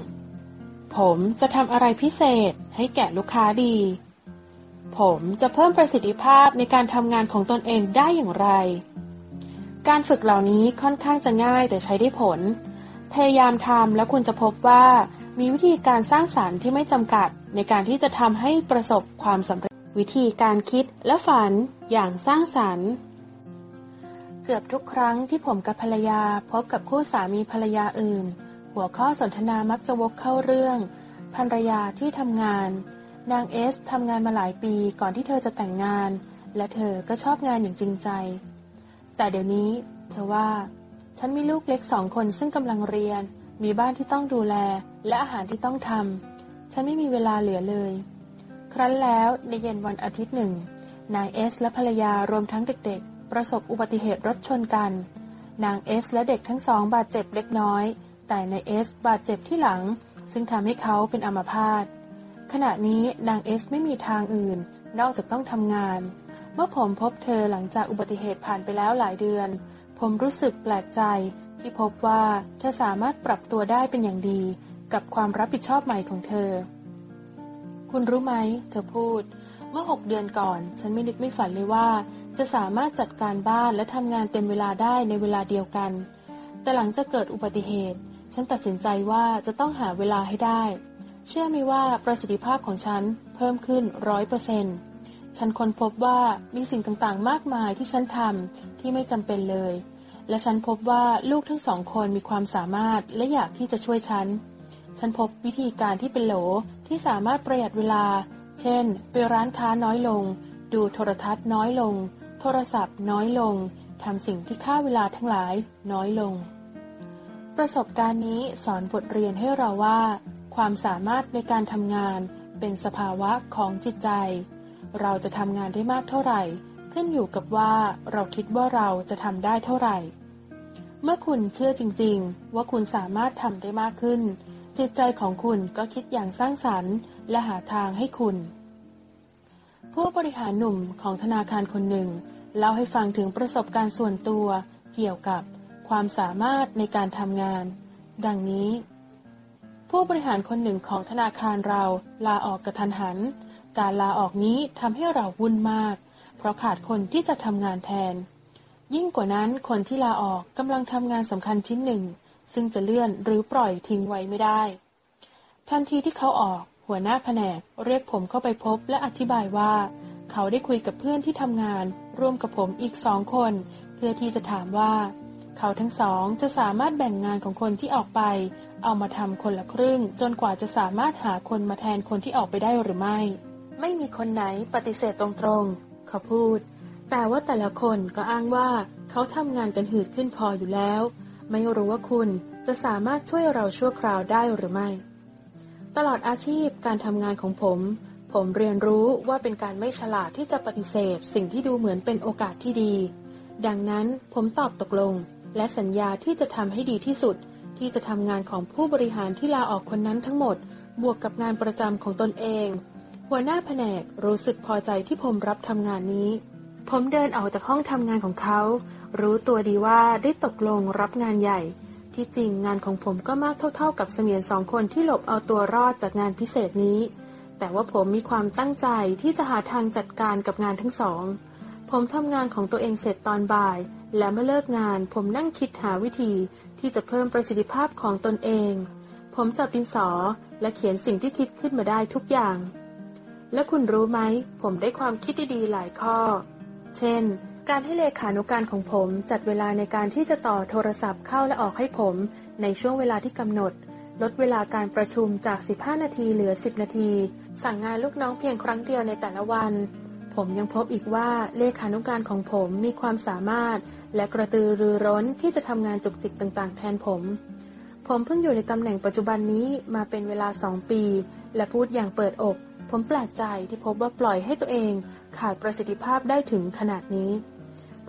ผมจะทำอะไรพิเศษให้แก่ลูกค้าดี ผมจะเพิ่มประสิทธิภาพในการทำงานของตนเองได้อย่างไร การฝึกเหล่านี้ค่อนข้างจะง่ายแต่ใช้ได้ผล พยายามทำแล้วคุณจะพบว่า มีวิธีการสร้างสารรค์ที่ไม่จำกัด ในการที่จะทำให้ประสบความสำเร็จ วิธีการคิดและฝันอย่างสร้างสารรค์ เกือบทุกครั้งที่ผมกับภรรยาพบกับคู่สามีภรรยาอื่น หัวข้อสนทนามักจะวกเข้าเรื่องภรรยาที่ทำงาน นางเอสทำงานมาหลายปีก่อนที่เธอจะแต่งงาน และเธอก็ชอบงานอย่างจริงใจ แต่เดี๋ยวนี้ เธอว่า ฉันมีลูกเล็กสองคนซึ่งกำลังเรียน มีบ้านที่ต้องดูแลและอาหารที่ต้องทำ ฉันไม่มีเวลาเหลือเลย ครั้นแล้วในเย็นวันอาทิตย์หนึ่ง นายเอส และภรรยารวมทั้งเด็กๆ ประสบอุบัติเหตุรถชนกัน นางเอส และเด็กทั้งสองบาดเจ็บเล็กน้อย แต่นายเอส บาดเจ็บที่หลัง ซึ่งทำให้เขาเป็นอัมพาต ขณะนี้นางเอส ไม่มีทางอื่น นอกจากต้องทำงาน เมื่อผมพบเธอหลังจากอุบัติเหตุผ่านไปแล้วหลายเดือน ผมรู้สึกแปลกใจ ที่พบว่าเธอสามารถปรับตัวได้เป็นอย่างดีกับความรับผิดชอบใหม่ของเธอ คุณรู้ไหม เธอพูด เมื่อหกเดือนก่อน ฉันไม่นึกไม่ฝันเลยว่า จะสามารถจัดการบ้านและทำงานเต็มเวลาได้ในเวลาเดียวกัน แต่หลังจากเกิดอุบัติเหตุ ฉันตัดสินใจว่าจะต้องหาเวลาให้ได้ เชื่อไหมว่าประสิทธิภาพของฉันเพิ่มขึ้นร้อยเปอร์เซ็นต์ฉันค้นพบว่ามีสิ่งต่างๆ มากมายที่ฉันทำที่ไม่จำเป็นเลย และฉันพบว่าลูกทั้งสองคนมีความสามารถและอยากที่จะช่วยฉัน ฉันพบวิธีการที่เป็นโหลที่สามารถประหยัดเวลา เช่น ไปร้านค้าน้อยลง ดูโทรทัศน์น้อยลง โทรศัพท์น้อยลง ทำสิ่งที่ค่าเวลาทั้งหลายน้อยลง ประสบการณ์นี้สอนบทเรียนให้เราว่า ความสามารถในการทำงานเป็นสภาวะของจิตใจ เราจะทำงานได้มากเท่าไหร่ ขึ้นอยู่กับว่าเราคิดว่าเราจะทำได้เท่าไหร่ เมื่อคุณเชื่อจริงๆ ว่าคุณสามารถทำได้มากขึ้น จิตใจของคุณก็คิดอย่างสร้างสรรค์ และหาทางให้คุณ ผู้บริหารหนุ่มของธนาคารคนหนึ่งเล่าให้ฟังถึงประสบการณ์ส่วนตัวเกี่ยวกับความสามารถในการทำงาน ดังนี้ ผู้บริหารคนหนึ่งของธนาคารเราลาออกกระทันหัน การลาออกนี้ทำให้เราวุ่นมาก เพราะขาดคนที่จะทำงานแทน ยิ่งกว่านั้นคนที่ลาออกกำลังทำงานสำคัญชิ้นหนึ่ง ซึ่งจะเลื่อนหรือปล่อยทิ้งไว้ไม่ได้ ทันทีที่เขาออก หัวหน้าแผนกเรียกผมเข้าไปพบและอธิบายว่า เขาได้คุยกับเพื่อนที่ทำงาน ร่วมกับผมอีกสองคน เพื่อที่จะถามว่า เขาทั้งสองจะสามารถแบ่งงานของคนที่ออกไป เอามาทำคนละครึ่ง จนกว่าจะสามารถหาคนมาแทนคนที่ออกไปได้หรือไม่ ไม่มีคนไหนปฏิเสธตรง เขาพูด แต่ว่าแต่ละคนก็อ้างว่าเขาทำงานกันหืดขึ้นคออยู่แล้ว ไม่รู้ว่าคุณจะสามารถช่วยเราชั่วคราวได้หรือไม่ ตลอดอาชีพการทำงานของผม ผมเรียนรู้ว่าเป็นการไม่ฉลาดที่จะปฏิเสธ สิ่งที่ดูเหมือนเป็นโอกาสที่ดี ดังนั้นผมตอบตกลง และสัญญาที่จะทำให้ดีที่สุด ที่จะทำงานของผู้บริหารที่ลาออกคนนั้นทั้งหมด บวกกับงานประจำของตนเอง หัวหน้าแผนกรู้สึกพอใจที่ผมรับทำงานนี้ ผมเดินออกจากห้องทำงานของเขา รู้ตัวดีว่าได้ตกลงรับงานใหญ่ ที่จริงงานของผมก็มากเท่า ๆ กับเสมียนสองคนที่หลบเอาตัวรอดจากงานพิเศษนี้ แต่ว่าผมมีความตั้งใจที่จะหาทางจัดการกับงานทั้งสอง ผมทำงานของตัวเองเสร็จตอนบ่าย และเมื่อเลิกงานผมนั่งคิดหาวิธีที่จะเพิ่มประสิทธิภาพของตนเอง ผมจับดินสอและเขียนสิ่งที่คิดขึ้นมาได้ทุกอย่าง และคุณรู้ไหม ผมได้ความคิดดีๆหลายข้อ เช่น การให้เลขานุการของผมจัดเวลาในการที่จะต่อโทรศัพท์เข้าและออกให้ผม ในช่วงเวลาที่กำหนด ลดเวลาการประชุมจาก 15 นาทีเหลือ 10 นาที สั่งงานลูกน้องเพียงครั้งเดียวในแต่ละวัน ผมยังพบอีกว่าเลขานุการของผมมีความสามารถ และกระตือรือร้นที่จะทำงานจุกจิกต่างๆ แทนผมผมเพิ่งอยู่ในตำแหน่งปัจจุบันนี้มาเป็นเวลาสองปี และพูดอย่างเปิดอก ผมแปลกใจที่พบว่าปล่อยให้ตัวเองขาดประสิทธิภาพได้ถึงขนาดนี้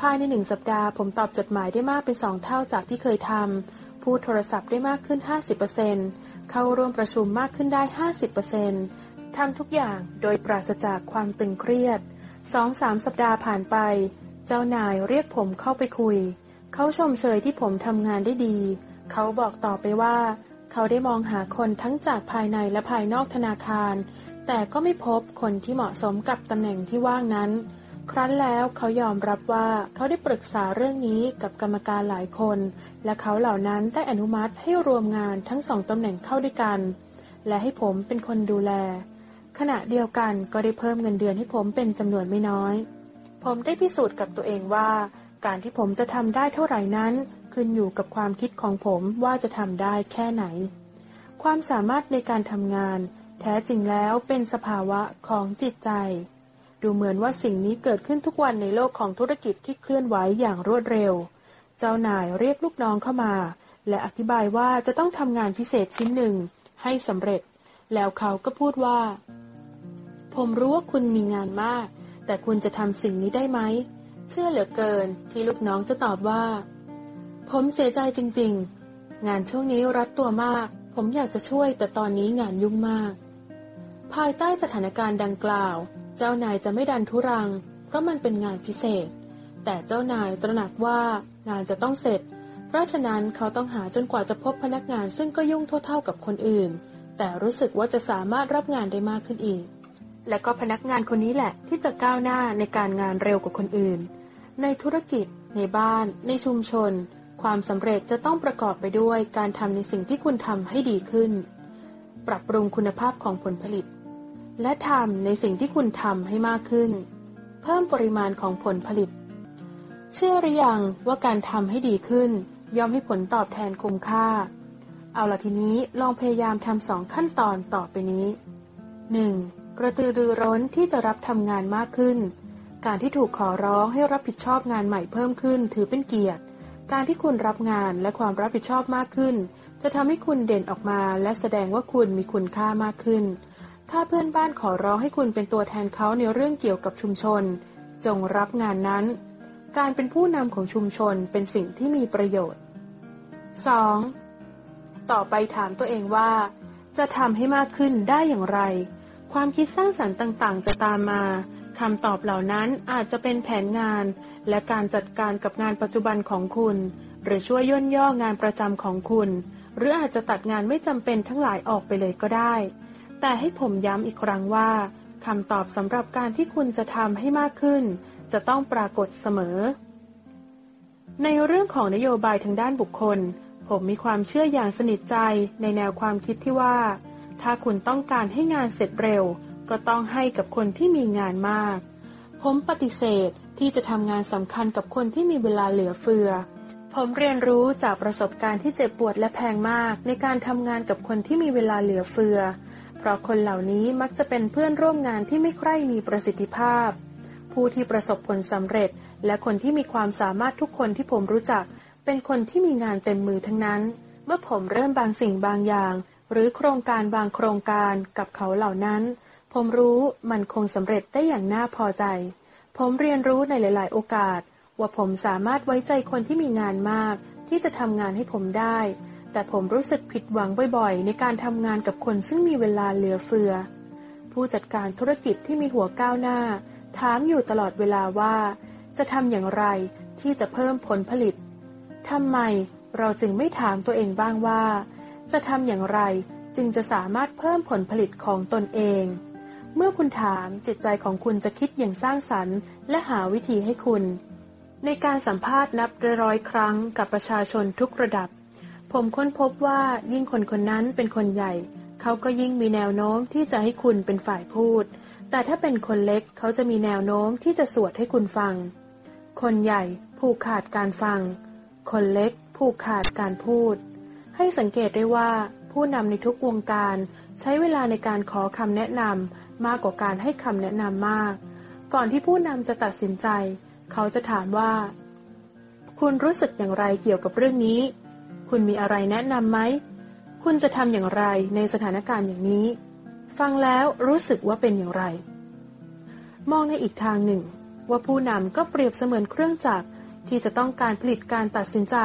ภายในหนึ่งสัปดาห์ผมตอบจดหมายได้มากเป็นสองเท่าจากที่เคยทำพูดโทรศัพท์ได้มากขึ้น 50%เข้าร่วมประชุมมากขึ้นได้ 50%ทำทุกอย่างโดยปราศจากความตึงเครียดสองสามสัปดาห์ผ่านไป เจ้านายเรียกผมเข้าไปคุย เขาชมเชยที่ผมทำงานได้ดี เขาบอกต่อไปว่า เขาได้มองหาคนทั้งจากภายในและภายนอกธนาคาร แต่ก็ไม่พบคนที่เหมาะสมกับตำแหน่งที่ว่างนั้น ครั้นแล้วเขายอมรับว่าเขาได้ปรึกษาเรื่องนี้กับกรรมการหลายคน และเขาเหล่านั้นได้อนุมัติให้รวมงานทั้งสองตำแหน่งเข้าด้วยกัน และให้ผมเป็นคนดูแล ขณะเดียวกันก็ได้เพิ่มเงินเดือนให้ผมเป็นจำนวนไม่น้อย ผมได้พิสูจน์กับตัวเองว่า การที่ผมจะทำได้เท่าไหร่นั้น ขึ้นอยู่กับความคิดของผมว่าจะทำได้แค่ไหน ความสามารถในการทำงาน แท้จริงแล้วเป็นสภาวะของจิตใจ ดูเหมือนว่าสิ่งนี้เกิดขึ้นทุกวันในโลกของธุรกิจที่เคลื่อนไหวอย่างรวดเร็ว เจ้านายเรียกลูกน้องเข้ามา และอธิบายว่าจะต้องทำงานพิเศษชิ้นหนึ่งให้สำเร็จ แล้วเขาก็พูดว่า ผมรู้ว่าคุณมีงานมาก แต่คุณจะทำสิ่งนี้ได้ไหม เชื่อเหลือเกินที่ลูกน้องจะตอบว่า ผมเสียใจจริง ๆ งานช่วงนี้รัดตัวมาก ผมอยากจะช่วยแต่ตอนนี้งานยุ่งมาก ภายใต้สถานการณ์ดังกล่าว เจ้านายจะไม่ดันทุรัง เพราะมันเป็นงานพิเศษ แต่เจ้านายตระหนักว่างานจะต้องเสร็จ เพราะฉะนั้นเขาต้องหาจนกว่าจะพบพนักงานซึ่งก็ยุ่งเท่าๆกับคนอื่น แต่รู้สึกว่าจะสามารถรับงานได้มากขึ้นอีก และก็พนักงานคนนี้แหละที่จะก้าวหน้าในการงานเร็วกว่าคนอื่น ในธุรกิจ ในบ้าน ในชุมชน ความสำเร็จจะต้องประกอบไปด้วยการทำในสิ่งที่คุณทำให้ดีขึ้น ปรับปรุงคุณภาพของผลผลิต และทำในสิ่งที่คุณทำให้มากขึ้น เพิ่มปริมาณของผลผลิต เชื่อหรือยังว่าการทำให้ดีขึ้น ย่อมให้ผลตอบแทนคุ้มค่า เอาละทีนี้ลองพยายามทำสองขั้นตอนต่อไปนี้ 1. กระตือรือร้นที่จะรับทำงานมากขึ้น การที่ถูกขอร้องให้รับผิดชอบงานใหม่เพิ่มขึ้น ถือเป็นเกียรติ การที่คุณรับงานและความรับผิดชอบมากขึ้น จะทำให้คุณเด่นออกมา และแสดงว่าคุณมีคุณค่ามากขึ้น ถ้าเพื่อนบ้านขอร้องให้คุณเป็นตัวแทนเขาในเรื่องเกี่ยวกับชุมชน จงรับงานนั้น การเป็นผู้นำของชุมชนเป็นสิ่งที่มีประโยชน์ 2. ต่อไปถามตัวเองว่า จะทำให้มากขึ้นได้อย่างไร ความคิดสร้างสรรค์ต่างๆ จะตามมาคำตอบเหล่านั้นอาจจะเป็นแผนงาน และการจัดการกับงานปัจจุบันของคุณ หรือช่วยย่นย่องานประจำของคุณ หรืออาจจะตัดงานไม่จำเป็นทั้งหลายออกไปเลยก็ได้ แต่ให้ผมย้ำอีกครั้งว่าคำตอบสำหรับการที่คุณจะทำให้มากขึ้น จะต้องปรากฏเสมอ ในเรื่องของนโยบายทางด้านบุคคล ผมมีความเชื่ออย่างสนิทใจในแนวความคิดที่ว่า ถ้าคุณต้องการให้งานเสร็จเร็ว ก็ต้องให้กับคนที่มีงานมาก ผมปฏิเสธที่จะทำงานสำคัญกับคนที่มีเวลาเหลือเฟือ ผมเรียนรู้จากประสบการณ์ที่เจ็บปวดและแพงมากในการทำงานกับคนที่มีเวลาเหลือเฟือ เพราะคนเหล่านี้มักจะเป็นเพื่อนร่วมงานที่ไม่ใคร่มีประสิทธิภาพ ผู้ที่ประสบผลสำเร็จ และคนที่มีความสามารถทุกคนที่ผมรู้จัก เป็นคนที่มีงานเต็มมือทั้งนั้น เมื่อผมเริ่มบางสิ่งบางอย่าง หรือโครงการบางโครงการกับเขาเหล่านั้น ผมรู้มันคงสำเร็จได้อย่างน่าพอใจ ผมเรียนรู้ในหลาย ๆ โอกาส ว่าผมสามารถไว้ใจคนที่มีงานมาก ที่จะทำงานให้ผมได้ แต่ผมรู้สึกผิดหวังบ่อยๆ ในการทำงานกับคนซึ่งมีเวลาเหลือเฟือ ผู้จัดการธุรกิจที่มีหัวก้าวหน้า ถามอยู่ตลอดเวลาว่า จะทำอย่างไรที่จะเพิ่มผลผลิตทำไมเราจึงไม่ถามตัวเองบ้างว่า จะทำอย่างไรจึงจะสามารถเพิ่มผลผลิตของตนเอง เมื่อคุณถามจิตใจของคุณจะคิดอย่างสร้างสรรค์ และหาวิธีให้คุณ ในการสัมภาษณ์นับร้อยครั้งกับประชาชนทุกระดับ ผมค้นพบว่ายิ่งคนคนนั้นเป็นคนใหญ่ เขาก็ยิ่งมีแนวโน้มที่จะให้คุณเป็นฝ่ายพูด แต่ถ้าเป็นคนเล็กเขาจะมีแนวโน้มที่จะสวดให้คุณฟัง คนใหญ่ผูกขาดการฟัง คนเล็กผูกขาดการพูด ให้สังเกตได้ว่า ผู้นำในทุกวงการ ใช้เวลาในการขอคำแนะนำมากกว่าการให้คำแนะนำมาก ก่อนที่ผู้นำจะตัดสินใจ เขาจะถามว่า คุณรู้สึกอย่างไรเกี่ยวกับเรื่องนี้ คุณมีอะไรแนะนำไหม คุณจะทำอย่างไรในสถานการณ์อย่างนี้ ฟังแล้วรู้สึกว่าเป็นอย่างไร มองในอีกทางหนึ่ง ว่าผู้นำก็เปรียบเสมือนเครื่องจักรที่จะต้องการผลิตการตัดสินใจ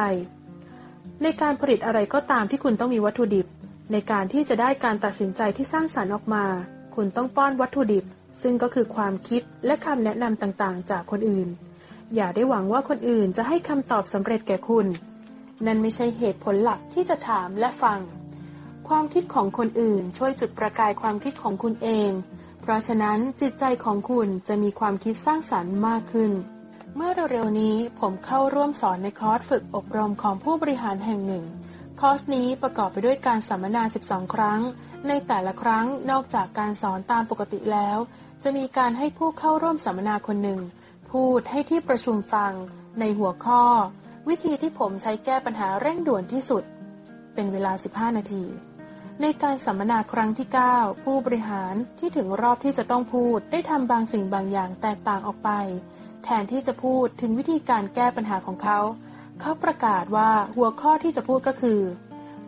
ในการผลิตอะไรก็ตามที่คุณต้องมีวัตถุดิบ ในการที่จะได้การตัดสินใจที่สร้างสารรค์ออกมา คุณต้องป้อนวัตถุดิบ ซึ่งก็คือความคิดและคำแนะนำต่างๆ จากคนอื่น อย่าได้หวังว่าคนอื่นจะให้คำตอบสำเร็จแก่คุณ นั่นไม่ใช่เหตุผลหลักที่จะถามและฟัง ความคิดของคนอื่นช่วยจุดประกายความคิดของคุณเอง เพราะฉะนั้นจิตใจของคุณจะมีความคิดสร้างสารรค์มากขึ้น เมื่อเร็วๆนี้ผมเข้าร่วมสอนในคอร์สฝึกอบรมของผู้บริหารแห่งหนึ่ง คอร์สนี้ประกอบไปด้วยการสัมมนา 12 ครั้ง ในแต่ละครั้งนอกจากการสอนตามปกติแล้ว จะมีการให้ผู้เข้าร่วมสัมมนาคนหนึ่ง พูดให้ที่ประชุมฟัง ในหัวข้อ วิธีที่ผมใช้แก้ปัญหาเร่งด่วนที่สุด เป็นเวลา 15 นาที ในการสัมมนาครั้งที่ 9 ผู้บริหารที่ถึงรอบที่จะต้องพูด ได้ทำบางสิ่งบางอย่างแตกต่างออกไป แทนที่จะพูดถึงวิธีการแก้ปัญหาของเขา เขาประกาศว่าหัวข้อที่จะพูดก็คือ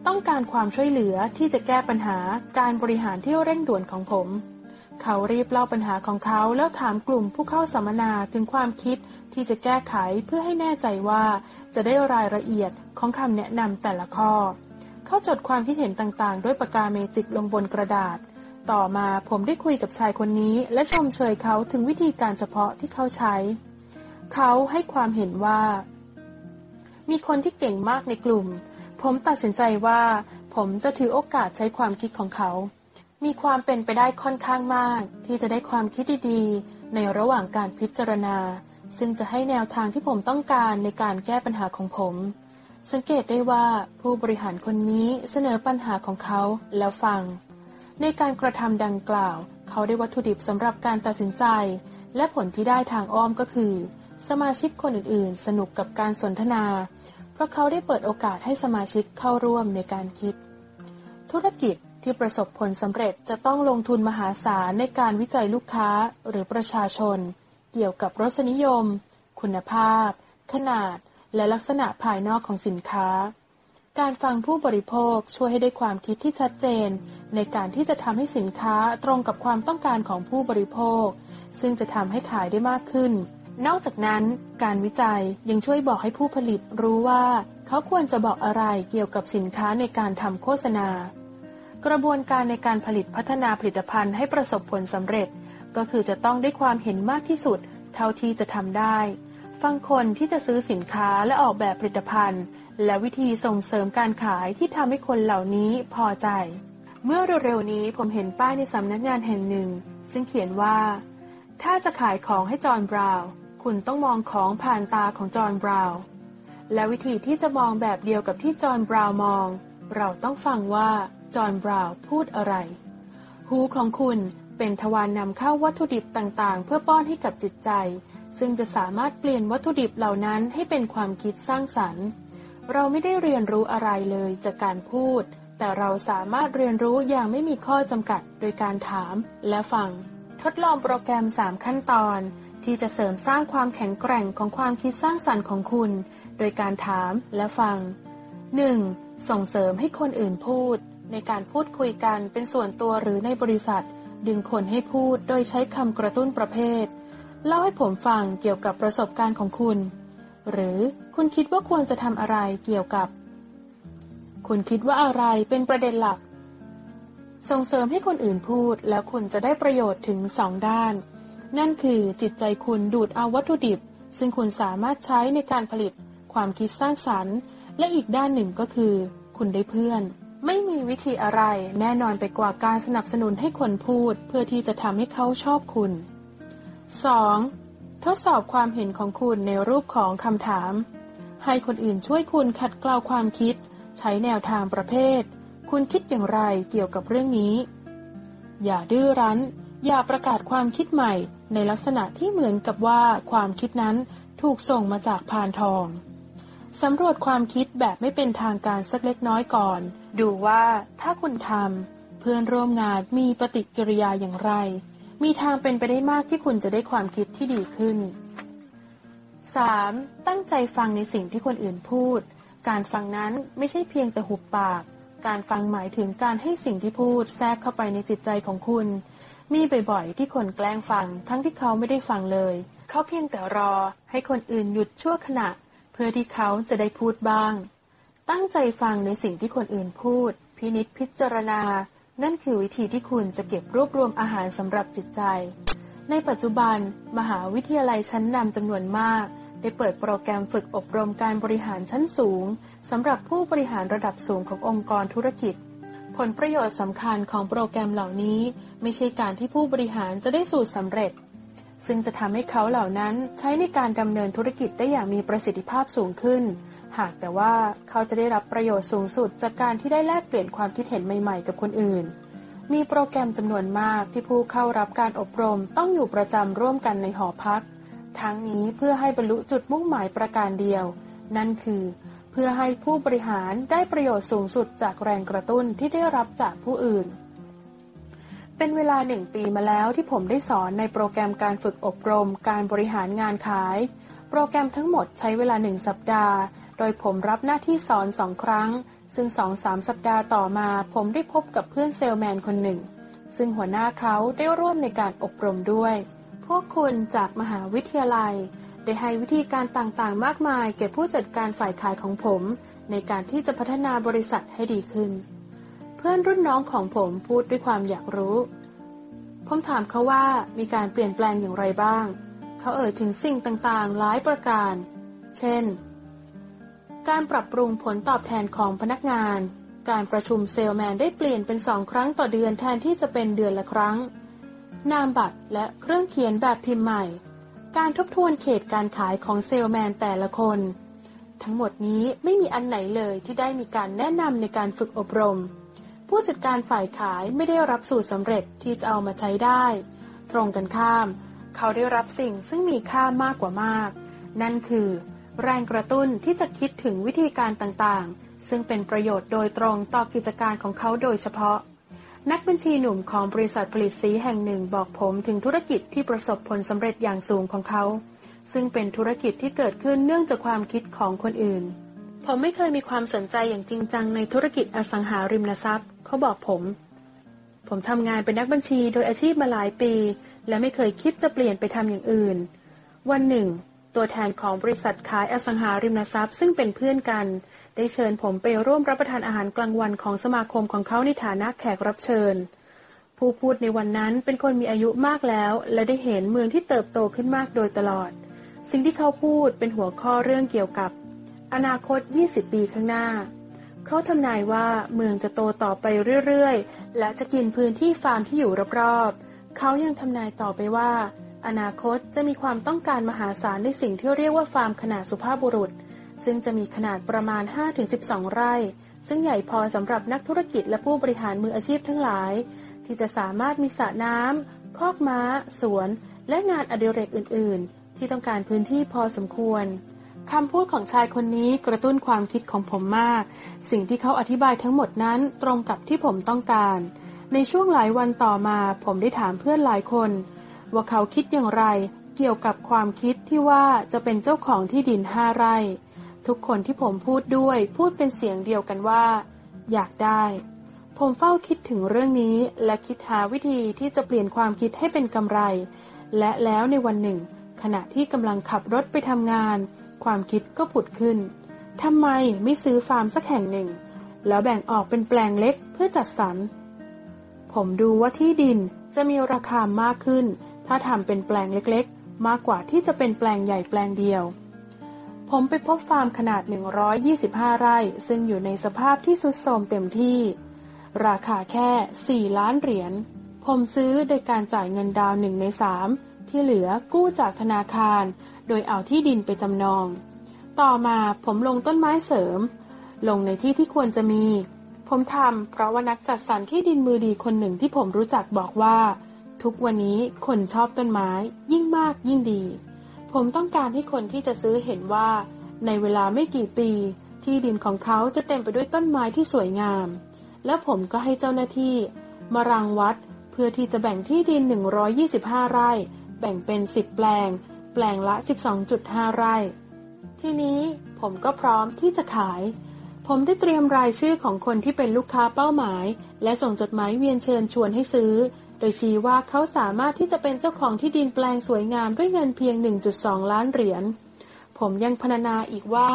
ต้องการความช่วยเหลือที่จะแก้ปัญหาการบริหารที่เร่งด่วนของผม เขารีบเล่าปัญหาของเขาแล้วถามกลุ่มผู้เข้าสัมมนาถึงความคิดที่จะแก้ไขเพื่อให้แน่ใจว่าจะได้รายละเอียดของคำแนะนำแต่ละข้อ เขาจดความคิดเห็นต่างๆ ด้วยปากกาเมจิกลงบนกระดาษ ต่อมาผมได้คุยกับชายคนนี้ และชมเชยเขาถึงวิธีการเฉพาะที่เขาใช้ เขาให้ความเห็นว่า มีคนที่เก่งมากในกลุ่ม ผมตัดสินใจว่า ผมจะถือโอกาสใช้ความคิดของเขา มีความเป็นไปได้ค่อนข้างมาก ที่จะได้ความคิดดีๆ ในระหว่างการพิจารณา ซึ่งจะให้แนวทางที่ผมต้องการในการแก้ปัญหาของผม สังเกตได้ว่าผู้บริหารคนนี้เสนอปัญหาของเขาแล้วฟัง ในการกระทำดังกล่าว เขาได้วัตถุดิบสำหรับการตัดสินใจ และผลที่ได้ทางอ้อมก็คือ สมาชิกคนอื่นๆ สนุกกับการสนทนา เพราะเขาได้เปิดโอกาสให้สมาชิกเข้าร่วมในการคิด ธุรกิจ ที่ประสบผลสำเร็จจะต้องลงทุนมหาศาลในการวิจัยลูกค้าหรือประชาชน เกี่ยวกับรสนิยม คุณภาพ ขนาด และลักษณะภายนอกของสินค้า การฟังผู้บริโภคช่วยให้ได้ความคิดที่ชัดเจน ในการที่จะทำให้สินค้าตรงกับความต้องการของผู้บริโภค ซึ่งจะทำให้ขายได้มากขึ้นนอกจากนั้น การวิจัยยังช่วยบอกให้ผู้ผลิตรู้ว่า เขาควรจะบอกอะไรเกี่ยวกับสินค้าในการทำโฆษณา กระบวนการในการผลิตพัฒนาผลิตภัณฑ์ให้ประสบผลสำเร็จ ก็คือจะต้องได้ความเห็นมากที่สุด เท่าที่จะทำได้ ฟังคนที่จะซื้อสินค้าและออกแบบผลิตภัณฑ์ และวิธีส่งเสริมการขายที่ทำให้คนเหล่านี้พอใจ เมื่อเร็วๆนี้ผมเห็นป้ายในสำนักงานแห่งหนึ่ง ซึ่งเขียนว่า ถ้าจะขายของให้จอห์นบราวน์คุณต้องมองของผ่านตาของจอห์นบราวน์และวิธีที่จะมองแบบเดียวกับที่จอห์นบราวน์มอง เราต้องฟังว่า จอห์นบราวน์พูดอะไร หูของคุณเป็นทวารนนำเข้าวัตถุดิบต่างๆ เพื่อป้อนให้กับจิตใจ ซึ่งจะสามารถเปลี่ยนวัตถุดิบเหล่านั้นให้เป็นความคิดสร้างสรรค์ เราไม่ได้เรียนรู้อะไรเลยจากการพูด แต่เราสามารถเรียนรู้อย่างไม่มีข้อจำกัดโดยการถามและฟัง ทดลองโปรแกรม 3 ขั้นตอน ที่จะเสริมสร้างความแข็งแกร่งของความคิดสร้างสรรค์ของคุณ โดยการถามและฟัง 1. ส่งเสริมให้คนอื่นพูด ในการพูดคุยกันเป็นส่วนตัวหรือในบริษัท ดึงคนให้พูดโดยใช้คำกระตุ้นประเภท เล่าให้ผมฟังเกี่ยวกับประสบการณ์ของคุณ หรือคุณคิดว่าควรจะทำอะไรเกี่ยวกับ คุณคิดว่าอะไรเป็นประเด็นหลัก ส่งเสริมให้คนอื่นพูดแล้วคุณจะได้ประโยชน์ถึงสองด้าน นั่นคือจิตใจคุณดูดเอาวัตถุดิบ ซึ่งคุณสามารถใช้ในการผลิตความคิดสร้างสรรค์ และอีกด้านหนึ่งก็คือ คุณได้เพื่อน ไม่มีวิธีอะไรแน่นอนไปกว่าการสนับสนุนให้คนพูดเพื่อที่จะทำให้เขาชอบคุณ 2. ทดสอบความเห็นของคุณในรูปของคำถาม ให้คนอื่นช่วยคุณขัดเกลาความคิด ใช้แนวทางประเภท คุณคิดอย่างไรเกี่ยวกับเรื่องนี้ อย่าดื้อรั้น อย่าประกาศความคิดใหม่ในลักษณะที่เหมือนกับว่าความคิดนั้นถูกส่งมาจากพานทอง สำรวจความคิดแบบไม่เป็นทางการสักเล็กน้อยก่อน ดูว่าถ้าคุณทำเพื่อนร่วมงานมีปฏิกิริยาอย่างไร มีทางเป็นไปได้มากที่คุณจะได้ความคิดที่ดีขึ้น 3. ตั้งใจฟังในสิ่งที่คนอื่นพูด การฟังนั้นไม่ใช่เพียงแต่หุบปาก การฟังหมายถึงการให้สิ่งที่พูดแทรกเข้าไปในจิตใจของคุณ มีบ่อยๆ ที่คนแกล้งฟัง ทั้งที่เขาไม่ได้ฟังเลย เขาเพียงแต่รอ ให้คนอื่นหยุดชั่วขณะ เพื่อที่เขาจะได้พูดบ้าง ตั้งใจฟังในสิ่งที่คนอื่นพูด พินิจพิจารณา นั่นคือวิธีที่คุณจะเก็บรวบรวมอาหารสำหรับจิตใจ ในปัจจุบัน มหาวิทยาลัยชั้นนำจำนวนมาก ได้เปิดโปรแกรมฝึกอบรมการบริหารชั้นสูงสำหรับผู้บริหารระดับสูงขององค์กรธุรกิจผลประโยชน์สำคัญของโปรแกรมเหล่านี้ ไม่ใช่การที่ผู้บริหารจะได้สูตรสำเร็จ ซึ่งจะทำให้เขาเหล่านั้นใช้ในการดำเนินธุรกิจได้อย่างมีประสิทธิภาพสูงขึ้น หากแต่ว่าเขาจะได้รับประโยชน์สูงสุด จากการที่ได้แลกเปลี่ยนความคิดเห็นใหม่ๆ กับคนอื่น มีโปรแกรมจำนวนมากที่ผู้เข้ารับการอบรมต้องอยู่ประจำร่วมกันในหอพัก ทั้งนี้เพื่อให้บรรลุจุดมุ่งหมายประการเดียว นั่นคือ เพื่อให้ผู้บริหารได้ประโยชน์สูงสุดจากแรงกระตุ้นที่ได้รับจากผู้อื่น เป็นเวลาหนึ่งปีมาแล้วที่ผมได้สอนในโปรแกรมการฝึกอบรมการบริหารงานขาย โปรแกรมทั้งหมดใช้เวลาหนึ่งสัปดาห์ โดยผมรับหน้าที่สอนสองครั้ง ซึ่งสองสามสัปดาห์ต่อมา ผมได้พบกับเพื่อนเซลแมนคนหนึ่ง ซึ่งหัวหน้าเขาได้ร่วมในการอบรมด้วย พวกคุณจากมหาวิทยาลัย ได้ให้วิธีการต่างๆ มากมายแก่ผู้จัดการฝ่ายขายของผม ในการที่จะพัฒนาบริษัทให้ดีขึ้น เพื่อนรุ่นน้องของผมพูดด้วยความอยากรู้ ผมถามเขาว่ามีการเปลี่ยนแปลงอย่างไรบ้าง เขาเอ่ยถึงสิ่งต่างๆ หลายประการ เช่น การปรับปรุงผลตอบแทนของพนักงาน การประชุมเซลแมนได้เปลี่ยนเป็นสองครั้งต่อเดือนแทนที่จะเป็นเดือนละครั้ง นามบัตรและเครื่องเขียนแบบพิมพ์ใหม่ การทบทวนเขตการขายของเซลแมนแต่ละคน ทั้งหมดนี้ไม่มีอันไหนเลยที่ได้มีการแนะนำในการฝึกอบรม ผู้จัดการฝ่ายขายไม่ได้รับสูตรสำเร็จที่จะเอามาใช้ได้ ตรงกันข้าม เขาได้รับสิ่งซึ่งมีค่ามากกว่ามาก นั่นคือ แรงกระตุ้นที่จะคิดถึงวิธีการต่างๆ ซึ่งเป็นประโยชน์โดยตรงต่อกิจการของเขาโดยเฉพาะ นักบัญชีหนุ่มของบริษัทผลิตสีแห่งหนึ่งบอกผมถึงธุรกิจที่ประสบผลสำเร็จอย่างสูงของเขา ซึ่งเป็นธุรกิจที่เกิดขึ้นเนื่องจากความคิดของคนอื่น ผมไม่เคยมีความสนใจอย่างจริงจังในธุรกิจอสังหาริมทรัพย์ เขาบอกผม ผมทำงานเป็นนักบัญชีโดยอาชีพมาหลายปี และไม่เคยคิดจะเปลี่ยนไปทำอย่างอื่น วันหนึ่ง ตัวแทนของบริษัทขายอสังหาริมทรัพย์ซึ่งเป็นเพื่อนกัน ได้เชิญผมไปร่วมรับประทานอาหารกลางวันของสมาคมของเขาในฐานะแขกรับเชิญ ผู้พูดในวันนั้นเป็นคนมีอายุมากแล้ว และได้เห็นเมืองที่เติบโตขึ้นมากโดยตลอด สิ่งที่เขาพูดเป็นหัวข้อเรื่องเกี่ยวกับ อนาคต 20 ปีข้างหน้า เขาทำนายว่าเมืองจะโตต่อไปเรื่อยๆ และจะกินพื้นที่ฟาร์มที่อยู่รอบๆ เขายังทำนายต่อไปว่า อนาคตจะมีความต้องการมหาศาลในสิ่งที่เรียกว่าฟาร์มขนาดสุภาพบุรุษ ซึ่งจะมีขนาดประมาณ 5-12 ไร่ ซึ่งใหญ่พอสำหรับนักธุรกิจและผู้บริหารมืออาชีพทั้งหลาย ที่จะสามารถมีสระน้ำคอกม้า สวน และงานอดิเรกอื่น ๆ ที่ต้องการพื้นที่พอสมควร คำพูดของชายคนนี้กระตุ้นความคิดของผมมาก สิ่งที่เขาอธิบายทั้งหมดนั้นตรงกับที่ผมต้องการ ในช่วงหลายวันต่อมาผมได้ถามเพื่อนหลายคน ว่าเขาคิดอย่างไรเกี่ยวกับความคิดที่ว่าจะเป็นเจ้าของที่ดินห้าไร่ ทุกคนที่ผมพูดด้วยพูดเป็นเสียงเดียวกันว่า อยากได้ ผมเฝ้าคิดถึงเรื่องนี้และคิดหาวิธีที่จะเปลี่ยนความคิดให้เป็นกำไร และแล้วในวันหนึ่ง ขณะที่กำลังขับรถไปทำงาน ความคิดก็ผุดขึ้น ทำไมไม่ซื้อฟาร์มสักแห่งหนึ่ง แล้วแบ่งออกเป็นแปลงเล็กเพื่อจัดสรร ผมดูว่าที่ดินจะมีราคามากขึ้น ถ้าทำเป็นแปลงเล็กๆ มากกว่าที่จะเป็นแปลงใหญ่แปลงเดียว ผมไปพบฟาร์มขนาด 125 ไร่ ซึ่งอยู่ในสภาพที่สุดโทรมเต็มที่ ราคาแค่ 4 ล้านเหรียญ ผมซื้อโดยการจ่ายเงินดาวหนึ่งในสาม ที่เหลือกู้จากธนาคาร โดยเอาที่ดินไปจำนอง ต่อมาผมลงต้นไม้เสริม ลงในที่ที่ควรจะมี ผมทำเพราะว่านักจัดสรรที่ดินมือดีคนหนึ่งที่ผมรู้จักบอกว่า ทุกวันนี้คนชอบต้นไม้ยิ่งมากยิ่งดี ผมต้องการให้คนที่จะซื้อเห็นว่า ในเวลาไม่กี่ปี ที่ดินของเขาจะเต็มไปด้วยต้นไม้ที่สวยงาม และผมก็ให้เจ้าหน้าที่มารังวัดเพื่อที่จะแบ่งที่ดิน 125 ไร่ แบ่งเป็น10แปลง แปลงละ 12.5 ไร่ ทีนี้ผมก็พร้อมที่จะขาย ผมได้เตรียมรายชื่อของคนที่เป็นลูกค้าเป้าหมาย และส่งจดหมายเวียนเชิญชวนให้ซื้อ โดยชี้ว่าเขาสามารถที่จะเป็นเจ้าของที่ดินแปลงสวยงามด้วยเงินเพียง 1.2 ล้านเหรียญ ผมยังพรรณนาอีกว่า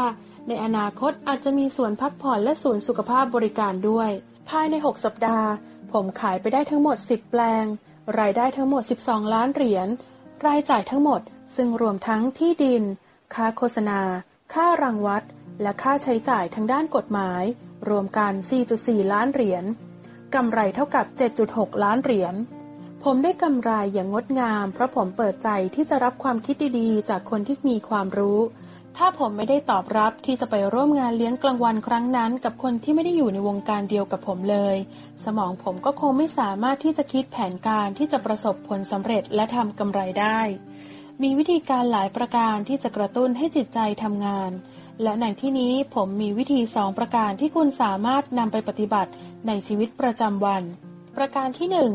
ในอนาคตอาจจะมีสวนพักผ่อนและสวนสุขภาพบริการด้วย ภายใน 6 สัปดาห์ ผมขายไปได้ทั้งหมด 10 แปลงรายได้ทั้งหมด 12 ล้านเหรียญ รายจ่ายทั้งหมดซึ่งรวมทั้งที่ดิน ค่าโฆษณา ค่ารังวัด และค่าใช้จ่ายทางด้านกฎหมาย รวมกัน 4.4 ล้านเหรียญกำไรเท่ากับ 7.6 ล้านเหรียญผมได้กำไรอย่างงดงาม เพราะผมเปิดใจที่จะรับความคิดดีๆ จากคนที่มีความรู้ ถ้าผมไม่ได้ตอบรับที่จะไปร่วมงานเลี้ยงกลางวันครั้งนั้นกับคนที่ไม่ได้อยู่ในวงการเดียวกับผมเลย สมองผมก็คงไม่สามารถที่จะคิดแผนการที่จะประสบผลสำเร็จและทำกำไรได้ มีวิธีการหลายประการที่จะกระตุ้นให้จิตใจทำงาน และในที่นี้ผมมีวิธีสองประการที่คุณสามารถนำไปปฏิบัติในชีวิตประจำวัน ประการที่หนึ่ง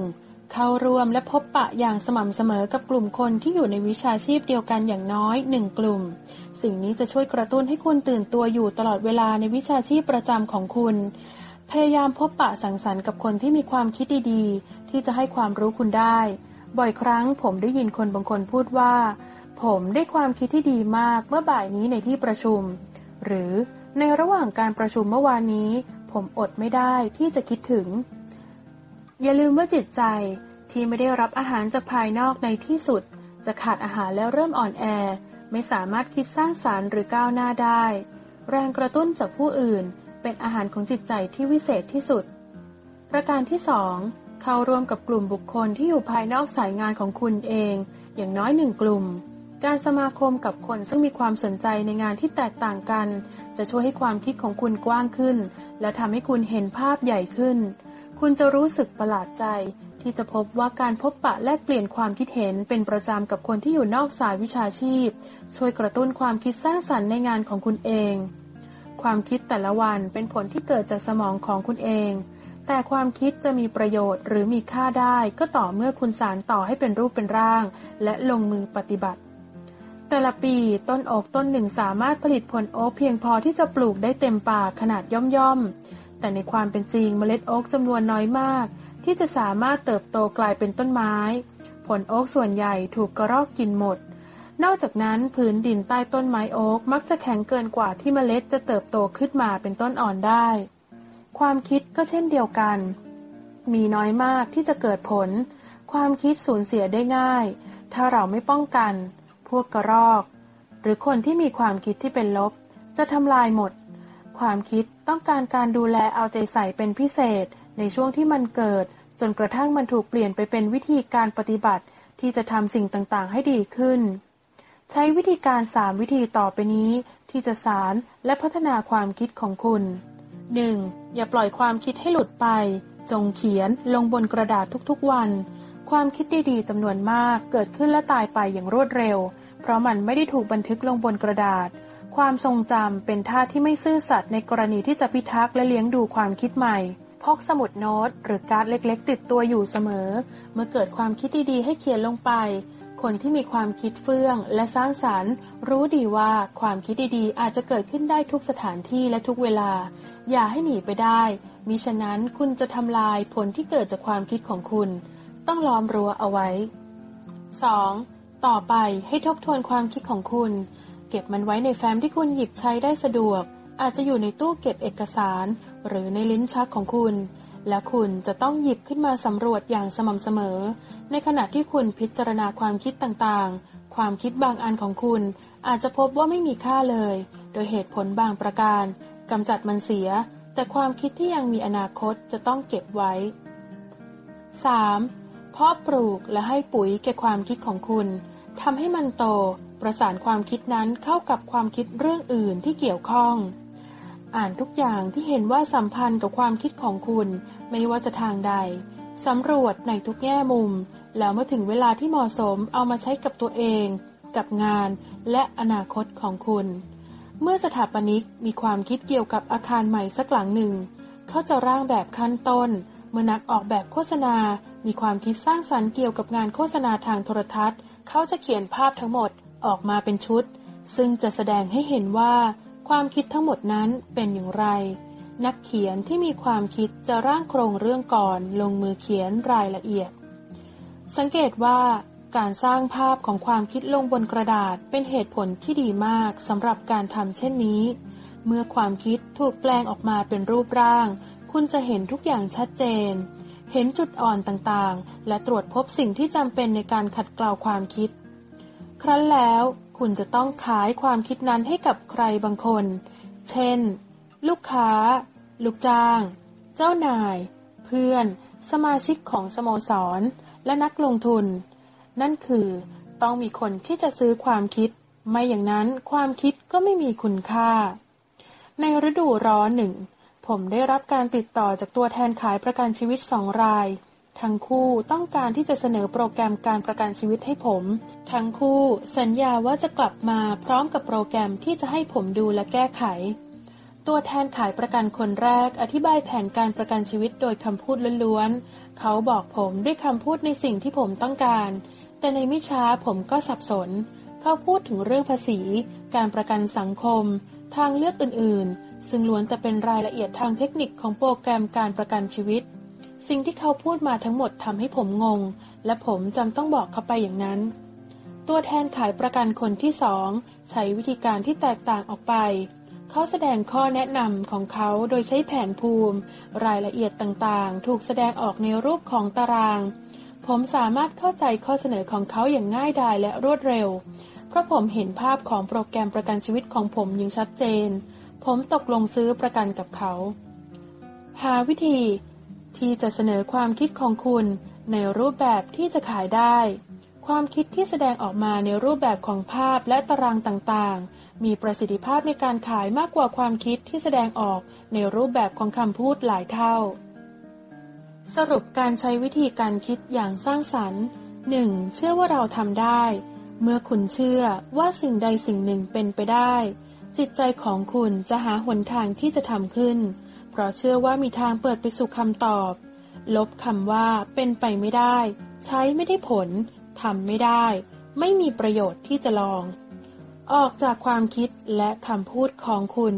เข้ารวมและพบปะอย่างสม่ำเสมอกับกลุ่มคนที่อยู่ในวิชาชีพเดียวกันอย่างน้อยหนึ่งกลุ่ม สิ่งนี้จะช่วยกระตุ้นให้คุณตื่นตัวอยู่ตลอดเวลาในวิชาชีพประจำของคุณ พยายามพบปะสังสรรค์กับคนที่มีความคิดดีๆ ที่จะให้ความรู้คุณได้ บ่อยครั้งผมได้ยินคนบางคนพูดว่า ผมได้ความคิดที่ดีมากเมื่อบ่ายนี้ในที่ประชุม หรือในระหว่างการประชุมเมื่อวานนี้ ผมอดไม่ได้ที่จะคิดถึง อย่าลืมว่าจิตใจที่ไม่ได้รับอาหารจากภายนอกในที่สุด จะขาดอาหารแล้วเริ่มอ่อนแอ ไม่สามารถคิดสร้างสารรค์หรือก้าวหน้าได้ แรงกระตุ้นจากผู้อื่นเป็นอาหารของจิตใจที่วิเศษที่สุด ประการที่สองเข้าร่วมกับกลุ่มบุคคลที่อยู่ภายนอกสายงานของคุณเอง อย่างน้อยหนึ่งกลุ่ม การสมาคมกับคนซึ่งมีความสนใจในงานที่แตกต่างกัน จะช่วยให้ความคิดของคุณกว้างขึ้น และทำให้คุณเห็นภาพใหญ่ขึ้น คุณจะรู้สึกประหลาดใจ ที่จะพบว่าการพบปะแลกเปลี่ยนความคิดเห็นเป็นประจำกับคนที่อยู่นอกสายวิชาชีพ ช่วยกระตุ้นความคิดสร้างสรรค์ในงานของคุณเอง ความคิดแต่ละวันเป็นผลที่เกิดจากสมองของคุณเอง แต่ความคิดจะมีประโยชน์หรือมีค่าได้ก็ต่อเมื่อคุณสารต่อให้เป็นรูปเป็นร่าง และลงมือปฏิบัติ แต่ละปีต้นโอกต้นหนึ่งสามารถผลิตผลโอ๊กเพียงพอที่จะปลูกได้เต็มป่าขนาดย่อมๆแต่ในความเป็นจริงเมล็ดโอ๊กจำนวนน้อยมาก ที่จะสามารถเติบโตกลายเป็นต้นไม้ ผลโอ๊กส่วนใหญ่ถูกกระรอกกินหมด นอกจากนั้นพื้นดินใต้ต้นไม้โอ๊กมักจะแข็งเกินกว่าที่เมล็ดจะเติบโตขึ้นมาเป็นต้นอ่อนได้ ความคิดก็เช่นเดียวกัน มีน้อยมากที่จะเกิดผล ความคิดสูญเสียได้ง่าย ถ้าเราไม่ป้องกัน พวกกระรอก หรือคนที่มีความคิดที่เป็นลบ จะทำลายหมด ความคิดต้องการการดูแลเอาใจใส่เป็นพิเศษ ในช่วงที่มันเกิด จนกระทั่งมันถูกเปลี่ยนไปเป็นวิธีการปฏิบัติที่จะทำสิ่งต่างๆ ให้ดีขึ้น ใช้วิธีการสามวิธีต่อไปนี้ ที่จะสารและพัฒนาความคิดของคุณ 1. อย่าปล่อยความคิดให้หลุดไป จงเขียนลงบนกระดาษทุกๆวัน ความคิดดีๆจำนวนมากเกิดขึ้นและตายไปอย่างรวดเร็ว เพราะมันไม่ได้ถูกบันทึกลงบนกระดาษ ความทรงจำเป็นท่าที่ไม่ซื่อสัตย์ในกรณีที่จะพิทักษ์และเลี้ยงดูความคิดใหม่ พกสมุดโน้ต หรือการ์ดเล็ก ๆ ติดตัวอยู่เสมอ เมื่อเกิดความคิดดี ๆ ให้เขียนลงไป คนที่มีความคิดเฟื่องและสร้างสารรค์ รู้ดีว่าความคิดดีๆ อาจจะเกิดขึ้นได้ทุกสถานที่และทุกเวลา อย่าให้หนีไปได้ มิฉะนั้นคุณจะทำลายผลที่เกิดจากความคิดของคุณ ต้องล้อมรั้วเอาไว้ 2. ต่อไปให้ทบทวนความคิดของคุณ เก็บมันไว้ในแฟ้มที่คุณหยิบใช้ได้สะดวก อาจจะอยู่ในตู้เก็บเอกสาร หรือในลิ้นชักของคุณ และคุณจะต้องหยิบขึ้นมาสำรวจอย่างสม่ำเสมอ ในขณะที่คุณพิจารณาความคิดต่างๆ ความคิดบางอันของคุณ อาจจะพบว่าไม่มีค่าเลย โดยเหตุผลบางประการกำจัดมันเสีย แต่ความคิดที่ยังมีอนาคตจะต้องเก็บไว้ 3. เพาะปลูกและให้ปุ๋ยแก่ความคิดของคุณทำให้มันโต ประสานความคิดนั้นเข้ากับความคิดเรื่องอื่นที่เกี่ยวข้อง อ่านทุกอย่างที่เห็นว่าสัมพันธ์กับความคิดของคุณ ไม่ว่าจะทางใดสำรวจในทุกแง่มุม แล้วเมื่อถึงเวลาที่เหมาะสมเอามาใช้กับตัวเอง กับงานและอนาคตของคุณ เมื่อสถาปนิกมีความคิดเกี่ยวกับอาคารใหม่สักหลังหนึ่ง เขาจะร่างแบบขั้นต้น เมื่อนักออกแบบโฆษณา มีความคิดสร้างสรรค์เกี่ยวกับงานโฆษณาทางโทรทัศน์ เขาจะเขียนภาพทั้งหมดออกมาเป็นชุด ซึ่งจะแสดงให้เห็นว่า ความคิดทั้งหมดนั้นเป็นอย่างไร นักเขียนที่มีความคิดจะร่างโครงเรื่องก่อนลงมือเขียนรายละเอียด สังเกตว่าการสร้างภาพของความคิดลงบนกระดาษเป็นเหตุผลที่ดีมากสำหรับการทำเช่นนี้ เมื่อความคิดถูกแปลงออกมาเป็นรูปร่าง คุณจะเห็นทุกอย่างชัดเจน เห็นจุดอ่อนต่างๆ และตรวจพบสิ่งที่จำเป็นในการขัดเกลาความคิด ครั้นแล้ว คุณจะต้องขายความคิดนั้นให้กับใครบางคน เช่น ลูกค้า ลูกจ้าง เจ้านาย เพื่อน สมาชิกของสโมสร และนักลงทุน นั่นคือต้องมีคนที่จะซื้อความคิด ไม่อย่างนั้นความคิดก็ไม่มีคุณค่า ในฤดูร้อนหนึ่ง ผมได้รับการติดต่อจากตัวแทนขายประกันชีวิตสองราย ทั้งคู่ต้องการที่จะเสนอโปรแกรมการประกันชีวิตให้ผม ทั้งคู่สัญญาว่าจะกลับมาพร้อมกับโปรแกรมที่จะให้ผมดูและแก้ไข ตัวแทนขายประกันคนแรกอธิบายแผนการประกันชีวิตโดยคำพูดล้วนๆ เขาบอกผมด้วยคำพูดในสิ่งที่ผมต้องการ แต่ในไม่ช้าผมก็สับสน เขาพูดถึงเรื่องภาษี การประกันสังคม ทางเลือกอื่นๆ ซึ่งล้วนแต่เป็นรายละเอียดทางเทคนิคของโปรแกรมการประกันชีวิต สิ่งที่เขาพูดมาทั้งหมดทำให้ผมงง และผมจำต้องบอกเขาไปอย่างนั้น ตัวแทนขายประกันคนที่สองใช้วิธีการที่แตกต่างออกไป เขาแสดงข้อแนะนำของเขาโดยใช้แผนภูมิ รายละเอียดต่างๆ ถูกแสดงออกในรูปของตาราง ผมสามารถเข้าใจข้อเสนอของเขาอย่างง่ายดายและรวดเร็ว เพราะผมเห็นภาพของโปรแกรมประกันชีวิตของผมอย่างชัดเจน ผมตกลงซื้อประกันกับเขา หาวิธี ที่จะเสนอความคิดของคุณในรูปแบบที่จะขายได้ ความคิดที่แสดงออกมาในรูปแบบของภาพและตารางต่างๆ มีประสิทธิภาพในการขายมากกว่าความคิดที่แสดงออกในรูปแบบของคำพูดหลายเท่า สรุปการใช้วิธีการคิดอย่างสร้างสรรค์ 1. เชื่อว่าเราทำได้ เมื่อคุณเชื่อว่าสิ่งใดสิ่งหนึ่งเป็นไปได้ จิตใจของคุณจะหาหนทางที่จะทำขึ้น เพราะเชื่อว่ามีทางเปิดไปสู่คำตอบ ลบคำว่าเป็นไปไม่ได้ ใช้ไม่ได้ผลทำไม่ได้ ไม่มีประโยชน์ที่จะลอง ออกจากความคิดและคำพูดของคุณ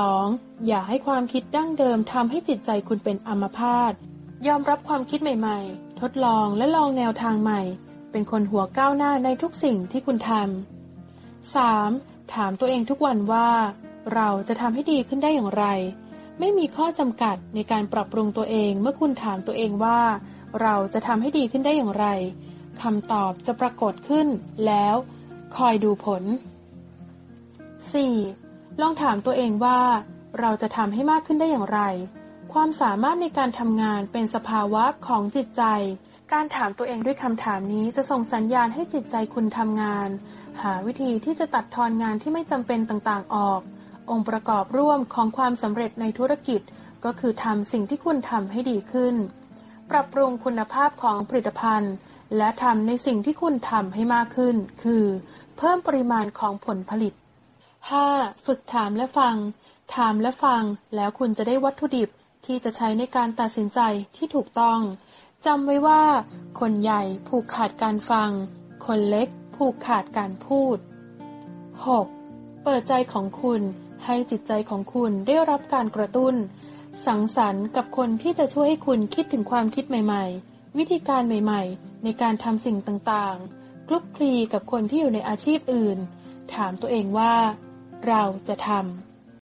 2. อย่าให้ความคิดดั้งเดิมทำให้จิตใจคุณเป็นอัมพาตยอมรับความคิดใหม่ๆ ทดลองและลองแนวทางใหม่ เป็นคนหัวก้าวหน้าในทุกสิ่งที่คุณทำ 3. ถามตัวเองทุกวันว่า เราจะทำให้ดีขึ้นได้อย่างไร ไม่มีข้อจำกัดในการปรับปรุงตัวเองเมื่อคุณถามตัวเองว่า เราจะทำให้ดีขึ้นได้อย่างไรคำตอบจะปรากฏขึ้นแล้ว คอยดูผล 4. ลองถามตัวเองว่า เราจะทำให้มากขึ้นได้อย่างไร ความสามารถในการทำงานเป็นสภาวะของจิตใจ การถามตัวเองด้วยคำถามนี้จะส่งสัญญาณให้จิตใจคุณทำงาน หาวิธีที่จะตัดทอนงานที่ไม่จำเป็นต่างๆออก องค์ประกอบร่วมของความสำเร็จในธุรกิจ ก็คือทำสิ่งที่คุณทำให้ดีขึ้น ปรับปรุงคุณภาพของผลิตภัณฑ์ และทำในสิ่งที่คุณทำให้มากขึ้น คือ เพิ่มปริมาณของผลผลิต 5. ฝึกถามและฟัง ถามและฟัง แล้วคุณจะได้วัตถุดิบที่จะใช้ในการตัดสินใจที่ถูกต้องจำไว้ว่า คนใหญ่ผูกขาดการฟัง คนเล็กผูกขาดการพูด 6. เปิดใจของคุณ ให้จิตใจของคุณได้รับการกระตุ้น สังสรรค์กับคนที่จะช่วยให้คุณคิดถึงความคิดใหม่ ๆ วิธีการใหม่ ๆ ในการทำสิ่งต่างๆคลุกคลีกับคนที่อยู่ในอาชีพอื่น ถามตัวเองว่า เราจะทำ